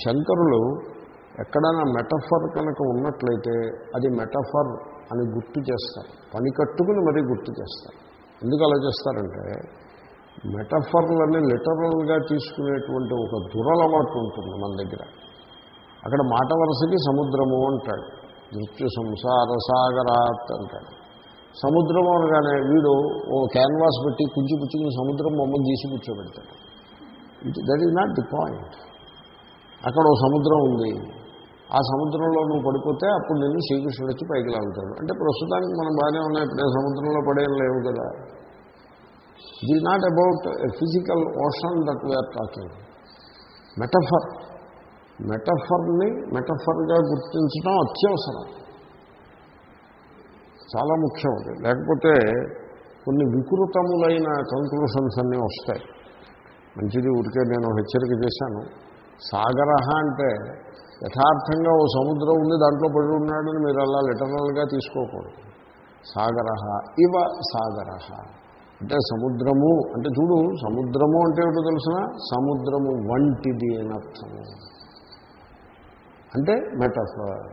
శంకరులు ఎక్కడైనా మెటఫర్ కనుక ఉన్నట్లయితే అది మెటఫర్ అని గుర్తు చేస్తారు. పని కట్టుకుని మరీ గుర్తు చేస్తారు. ఎందుకు అలా చేస్తారంటే మెటఫర్లని లిటరల్గా తీసుకునేటువంటి ఒక దురలవాటు ఉంటుంది మన దగ్గర. అక్కడ మాట వరుసకి సముద్రము అంటాడు. మృత్యు సంసార సాగరాత్ అంటాడు. సముద్రము అనగానే వీడు ఓ క్యాన్వాస్ పెట్టి కుంచి పుచ్చుకుని సముద్రం బొమ్మను తీసి కూర్చోబెడతాడు. It that is not the point అక్కడ ఓ సముద్రం ఉంది. ఆ సముద్రంలో నువ్వు పడిపోతే అప్పుడు నేను శ్రీకృష్ణుడు వచ్చి పైకి లాగుతాడు. అంటే ప్రస్తుతానికి మనం బాగానే ఉన్నాయి ఇప్పుడే సముద్రంలో పడేం లేవు కదా. It is not about physical ocean that we are talking metaphor మెటఫర్ని మెటఫర్గా గుర్తించడం అత్యవసరం. చాలా ముఖ్యం అది లేకపోతే కొన్ని వికృతములైన కంక్లూషన్స్ అన్నీ వస్తాయి. మంచిది ఊరికే నేను హెచ్చరిక చేశాను. సాగర అంటే యథార్థంగా ఓ సముద్రం ఉంది దాంట్లో పడి ఉన్నాడని మీరు అలా లిటరల్గా తీసుకోకూడదు. సాగర ఇవ సాగర అంటే సముద్రము అంటే చూడు సముద్రము అంటే ఏమిటో తెలుసిన సముద్రము వంటిది అని అర్థము అంటే మెటఫర్.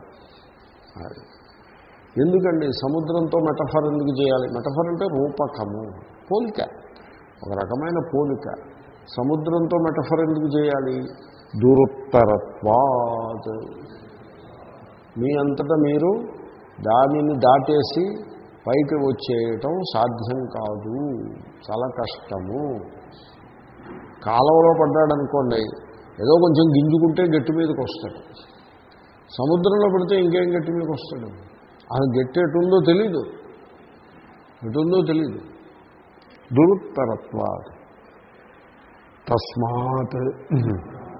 ఎందుకండి? సముద్రంతో మెటఫర్ ఎందుకు చేయాలి? మెటఫర్ అంటే రూపకము పోలిక. ఒక రకమైన పోలిక. సముద్రంతో మెటఫర్ ఎందుకు చేయాలి? దురుత్తరత్వాత్. మీ అంతటా మీరు దానిని దాటేసి పైకి వచ్చేయటం సాధ్యం కాదు. చాలా కష్టము. కాలంలో పడ్డాడనుకోండి ఏదో కొంచెం గింజుకుంటే గట్టి మీదకి వస్తాడు. సముద్రంలో పడితే ఇంకేం గట్టి మీదకి వస్తాడు? అది గట్టి ఎటుందో తెలీదు. ఎటుందో తెలీదు. దురుత్తరత్వాత్ తస్మాత్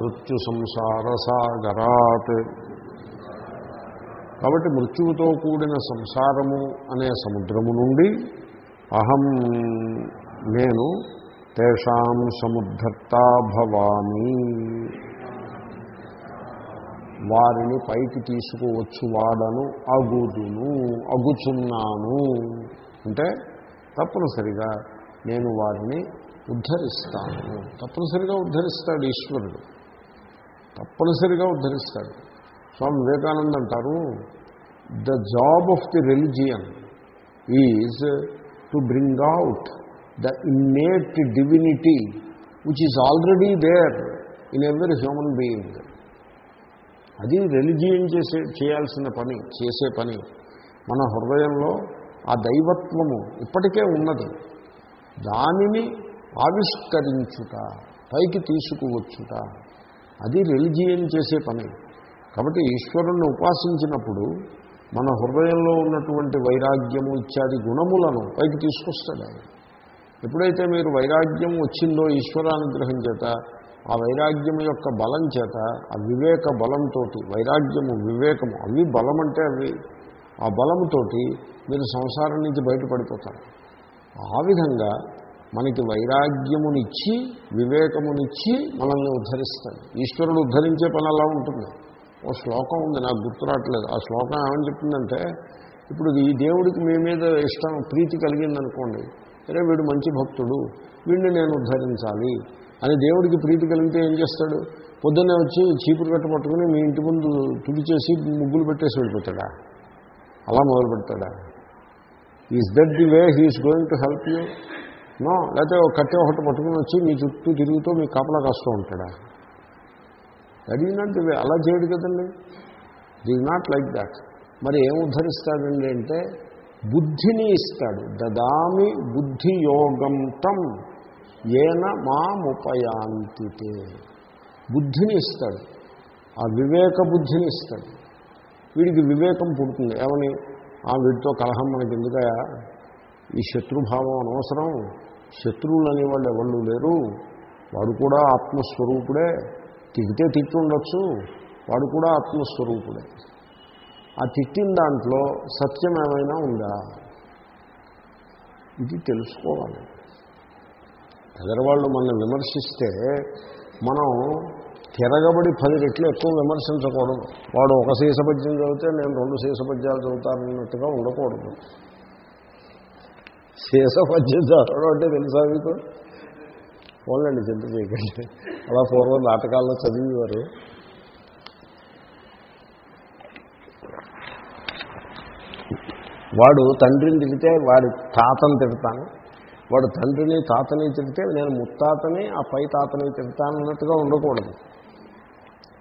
మృత్యు సంసార సాగరాత్. కాబట్టి మృత్యువుతో కూడిన సంసారము అనే సముద్రము నుండి అహం నేను తేషాం సముద్ధర్తా భవామి. వారిని పైకి తీసుకువచ్చు వాడను అగుదును అగుచున్నాను. అంటే తప్పనిసరిగా నేను వారిని ఉద్ధరిస్తాను. తప్పనిసరిగా ఉద్ధరిస్తాడు ఈశ్వరుడు. తప్పనిసరిగా ఉద్ధరిస్తాడు. స్వామి వివేకానంద అంటారు the job of the religion is to bring out the innate divinity which is already there in every human being అది రిలిజియన్ చేసే చేయాల్సిన పని చేసే పని. మన హృదయంలో ఆ దైవత్వము ఇప్పటికే ఉన్నది. దానిని ఆవిష్కరించుట పైకి తీసుకువచ్చుట అది రిలిజియన్ చేసే పని. కాబట్టి ఈశ్వరుణ్ణి ఉపాసించినప్పుడు మన హృదయంలో ఉన్నటువంటి వైరాగ్యము ఇత్యాది గుణములను పైకి తీసుకొస్తాడు ఆయన. ఎప్పుడైతే మీరు వైరాగ్యం వచ్చిందో ఈశ్వరానుగ్రహం చేత ఆ వైరాగ్యం యొక్క బలం చేత ఆ వివేక బలంతో వైరాగ్యము వివేకము అవి బలం అంటే అవి ఆ బలముతోటి మీరు సంసారం నుంచి బయటపడిపోతారు. ఆ విధంగా మనకి వైరాగ్యమునిచ్చి వివేకమునిచ్చి మనల్ని ఉద్ధరిస్తాడు. ఈశ్వరుడు ఉద్ధరించే పని అలా ఉంటుంది. ఓ శ్లోకం ఉంది నాకు గుర్తు రావట్లేదు. ఆ శ్లోకం ఏమని చెప్పిందంటే ఇప్పుడు ఈ దేవుడికి మీ మీద ఇష్టం ప్రీతి కలిగిందనుకోండి అరే వీడు మంచి భక్తుడు వీడిని నేను ఉద్ధరించాలి అని దేవుడికి ప్రీతి కలిగితే ఏం చేస్తాడు? పొద్దున్నే వచ్చి చీపురు కట్టబట్టుకుని మీ ఇంటి ముందు తుడిచేసి ముగ్గులు పెట్టేసి వెళ్ళిపోతాడా? అలా మొదలు పెడతాడా? Is that the way he's going to help you no లేకపోతే ఒక కట్టె ఒకటి పట్టుకుని వచ్చి మీ చుట్టూ తిరుగుతూ మీ కాపలా కాస్తూ ఉంటాడా? దట్ ఈజ్ నాట్ అలా చేయడు కదండి. The is not like that మరి ఏం ఉద్ధరిస్తాడండి అంటే బుద్ధిని ఇస్తాడు. దదామి బుద్ధి యోగం తం ఏన మాముపయాంతితే. బుద్ధిని ఇస్తాడు. ఆ వివేక బుద్ధిని ఇస్తాడు. వీడికి వివేకం పుడుతుంది. ఏమని? ఆ వీటితో కలహం మనకి ఎందుకయా ఈ శత్రుభావం అనవసరం. శత్రువులు అనేవాళ్ళు ఎవళ్ళు లేరు. వాడు కూడా ఆత్మస్వరూపుడే. తిట్టితే తిట్టి ఉండొచ్చు వాడు కూడా ఆత్మస్వరూపుడే. ఆ తిట్టిన దాంట్లో సత్యం ఏమైనా ఉందా? ఇది తెలుసుకోవాలి. ఎదరవాళ్ళు మనల్ని విమర్శిస్తే మనం తిరగబడి పది రెట్లు ఎక్కువ విమర్శించకూడదు. వాడు ఒక శీసపద్యం చదివితే నేను రెండు శీసపద్యాలు చదువుతానన్నట్టుగా ఉండకూడదు. శీసపద్యం చదవడం అంటే తెలుసా మీకు? ఫోన్లండి చింత చేయకండి. అలా పూర్వం నాటకాల్లో చదివేవారు. వాడు తండ్రిని తిడితే వాడి తాతను తిడతాను. వాడు తండ్రిని తాతని తిడితే నేను ముత్తాతని ఆ పై తాతని తిడతాను అన్నట్టుగా ఉండకూడదు.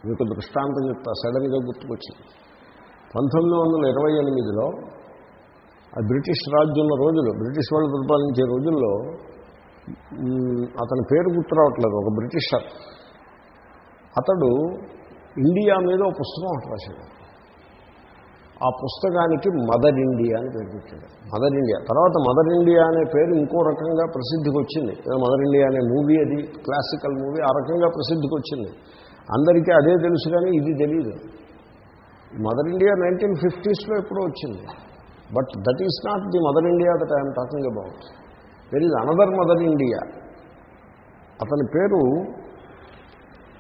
మీకు దృష్టాంతం చెప్తా సడన్గా గుర్తుకొచ్చింది. పంతొమ్మిది వందల ఇరవై ఎనిమిదిలో ఆ బ్రిటిష్ రాజ్యంలో రోజులు బ్రిటిష్ వాళ్ళు పరిపాలించే రోజుల్లో అతని పేరు గుర్తు రావట్లేదు ఒక బ్రిటిషర్. అతడు ఇండియా మీద ఒక పుస్తకం ఒకటి రాశాడు. ఆ పుస్తకానికి మదర్ ఇండియా అని పేరు పెట్టాడు. Mother India. తర్వాత మదర్ ఇండియా అనే పేరు ఇంకో రకంగా ప్రసిద్ధికి వచ్చింది. మదర్ ఇండియా అనే మూవీ అది క్లాసికల్ మూవీ ఆ రకంగా ప్రసిద్ధికి వచ్చింది. అందరికీ అదే తెలుసు కానీ ఇది తెలియదు. మదర్ ఇండియా నైన్టీన్ ఫిఫ్టీస్లో ఎప్పుడో వచ్చింది. But that is not the mother India that I'm talking about. There is another mother India అతని పేరు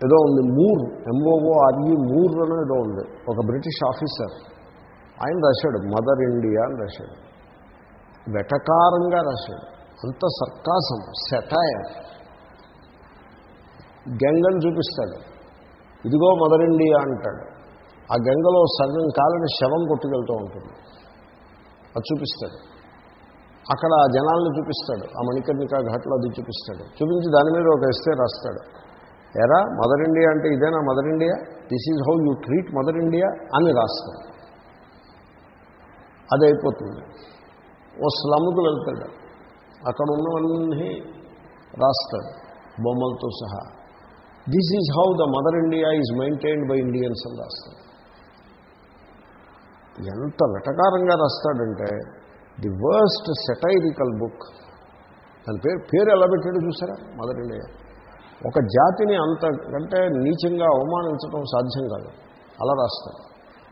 ఏదో ఉంది మూర్ ఎంఓఓ ఆర్ఈ మూర్ అని ఏదో ఉంది. ఒక బ్రిటిష్ ఆఫీసర్ ఆయన రాశాడు మదర్ ఇండియా అని రాశాడు. వెటకారంగా రాశాడు. అంత సర్కాసం సెటైర్. గంగని చూపిస్తాడు. ఇదిగో మదర్ ఇండియా అంటాడు. ఆ గంగలో సగం కాలని శవం కొట్టుకెళ్తూ ఉంటుంది. అది చూపిస్తాడు. అక్కడ ఆ జనాలను చూపిస్తాడు. ఆ మణికర్ణిక ఘాట్లో అది చూపిస్తాడు. చూపించి దాని మీద ఒక ఎస్తే రాస్తాడు. ఎరా మదర్ ఇండియా అంటే ఇదేనా mother India? This is how you treat mother India అని రాస్తాడు. అది అయిపోతుంది ఓ స్లమ్కు వెళ్తాడు. అక్కడ ఉన్నవన్నీ రాస్తాడు బొమ్మలతో సహా. This is how the mother India is maintained by Indians అని రాస్తాడు. ఎంత వెటకారంగా రాస్తాడంటే ది వర్స్ట్ సెటైరికల్ బుక్. దాని పేరు పేరు ఎలా పెట్టాడో చూసారా? మదర్ ఒక జాతిని అంతకంటే నీచంగా అవమానించడం సాధ్యం కాదు. అలా రాస్తారు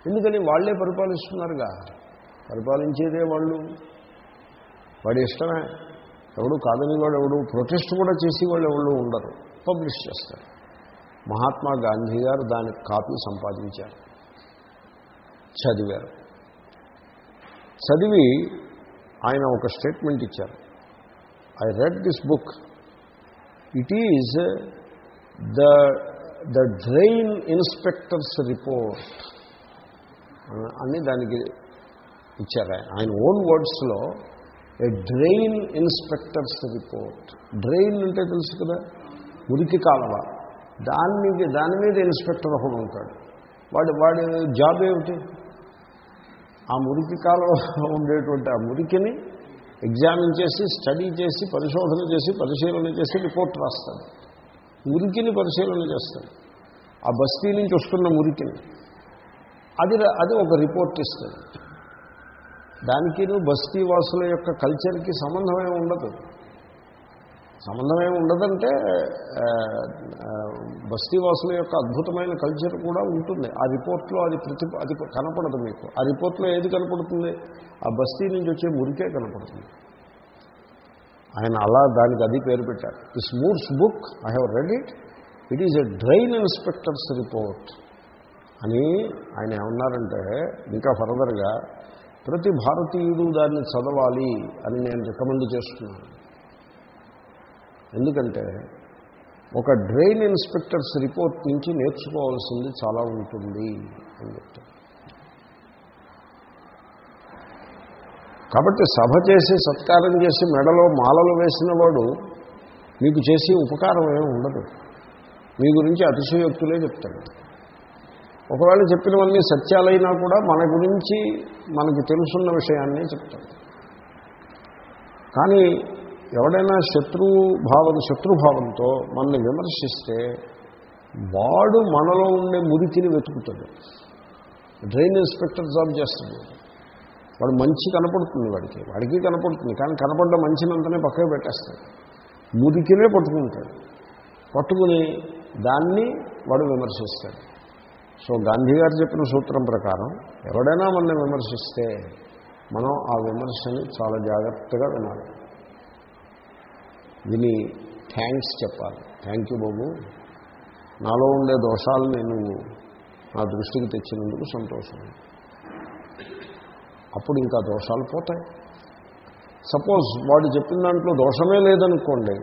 ఎందుకని? వాళ్ళే పరిపాలిస్తున్నారుగా. పరిపాలించేదే వాళ్ళు. వాడి ఇష్టమే. ఎవడు కాదని వాడు ఎవడు. ప్రొటెస్ట్ కూడా చేసి వాళ్ళు ఎవరు ఉండరు. పబ్లిష్ చేస్తారు. మహాత్మా గాంధీ గారు దానికి కాపీ సంపాదించారు. చదివారు. చదివి ఆయన ఒక స్టేట్మెంట్ ఇచ్చారు. I read this book it is the the drain inspector's report అని దానికి ఇచ్చారు. ఆయన ఆయన own వర్డ్స్లో a drain inspector's report drain అంటే తెలుసు కదా? మురికి కాలువ. దాని దాని మీద ఇన్స్పెక్టర్ ఒకడు ఉంటాడు. వాడి వాడి జాబ్ ఏమిటి? ఆ మురికి కాలంలో ఉండేటువంటి ఆ మురికిని ఎగ్జామిన్ చేసి స్టడీ చేసి పరిశోధన చేసి పరిశీలన చేసి రిపోర్ట్ రాస్తాడు. మురికిని పరిశీలన చేస్తాడు. ఆ బస్తీ నుంచి వస్తున్న మురికిని. అది అది ఒక రిపోర్ట్ ఇస్తుంది దానికి బస్తీ వాసుల యొక్క కల్చర్కి సంబంధమే ఉండదు. సంబంధమే ఉండదంటే బస్తీ వాసుల యొక్క అద్భుతమైన కల్చర్ కూడా ఉంటుంది. ఆ రిపోర్ట్లో అది ప్రతి అది కనపడదు మీకు. ఆ రిపోర్ట్లో ఏది కనపడుతుంది? ఆ బస్తీ నుంచి వచ్చే మురికే కనపడుతుంది. ఆయన అలా దానికి అది పేరు పెట్టారు. This moods book I have read it it is a drain inspector's report అని ఆయన ఏమన్నారంటే ఇంకా ఫర్దర్గా ప్రతి భారతీయుడు దాన్ని చదవాలి అని నేను రికమెండ్ చేస్తున్నాను. ఎందుకంటే ఒక డ్రైన్ ఇన్స్పెక్టర్స్ రిపోర్ట్ నుంచి నేర్చుకోవాల్సింది చాలా ఉంటుంది అని చెప్తారు. కాబట్టి సభ చేసి సత్కారం చేసి మెడలో మాలలు వేసిన వాడు మీకు చేసే ఉపకారం ఏమి ఉండదు. మీ గురించి అతిశయోక్తులే చెప్తాడు ఒకవేళ చెప్పినవన్నీ సత్యాలైనా కూడా మన గురించి మనకి తెలుసున్న విషయాన్నే చెప్తాడు కానీ ఎవడైనా శత్రువు భావం శత్రుభావంతో మనల్ని విమర్శిస్తే వాడు మనలో ఉండే మురికిని వెతుకుతాడు. డ్రైన్ ఇన్స్పెక్టర్ జాబ్ చేస్తాడు. వాడు మంచి కనపడుతుంది వాడికి. వాడికి కనపడుతుంది. కానీ కనపడ్డ మంచినంతనే పక్కకు పెట్టేస్తాడు. మురికినే పట్టుకుంటాడు. పట్టుకుని దాన్ని వాడు విమర్శిస్తాడు. సో గాంధీ గారు చెప్పిన సూత్రం ప్రకారం ఎవడైనా మనల్ని విమర్శిస్తే మనం ఆ విమర్శని చాలా జాగ్రత్తగా వినాలి. విని థ్యాంక్స్ చెప్పాలి. థ్యాంక్ యూ బాబు. నాలో ఉండే దోషాలని నువ్వు నా దృష్టికి తెచ్చినందుకు సంతోషం. అప్పుడు ఇంకా దోషాలు పోతాయి. సపోజ్ వాడు చెప్పిన దాంట్లో దోషమే లేదనుకోండి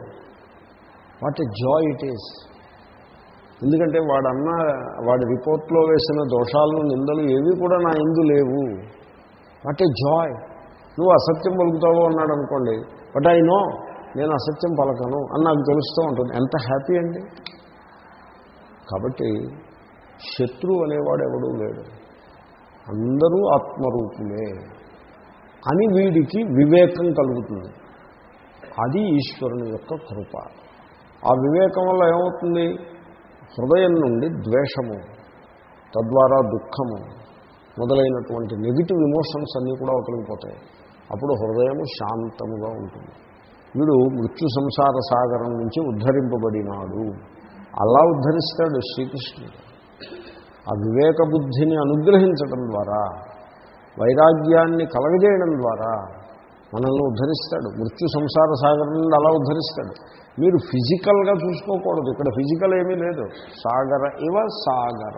what a joy it is. ఎందుకంటే వాడన్న వాడి రిపోర్ట్లో వేసిన దోషాలు నిందలు ఏవి కూడా నా ఎందు లేవు. What a joy. నువ్వు అసత్యం పలుకుతావు అన్నాడు అనుకోండి బట్ ఐ నో నేను అసత్యం పలకను అని నాకు తెలుస్తూ ఉంటుంది. ఎంత హ్యాపీ అండి? కాబట్టి శత్రువు అనేవాడు ఎవడూ లేడు. అందరూ ఆత్మరూపులే అని వీడికి వివేకం కలుగుతుంది. అది ఈశ్వరుని యొక్క కృప. ఆ వివేకం వల్ల ఏమవుతుంది? హృదయం నుండి ద్వేషము తద్వారా దుఃఖము మొదలైనటువంటి నెగిటివ్ ఇమోషన్స్ అన్నీ కూడా వదిలిపోతాయి అప్పుడు హృదయము శాంతముగా ఉంటుంది. వీడు మృత్యు సంసార సాగరం నుంచి ఉద్ధరింపబడినాడు. అలా ఉద్ధరిస్తాడు శ్రీకృష్ణుడు. ఆ వివేక బుద్ధిని అనుగ్రహించడం ద్వారా వైరాగ్యాన్ని కలగజేయడం ద్వారా మనల్ని ఉద్ధరిస్తాడు. మృత్యు సంసార సాగరం నుండి అలా ఉద్ధరిస్తాడు. మీరు ఫిజికల్గా చూసుకోకూడదు. ఇక్కడ ఫిజికల్ ఏమీ లేదు. సాగర ఇవ సాగర.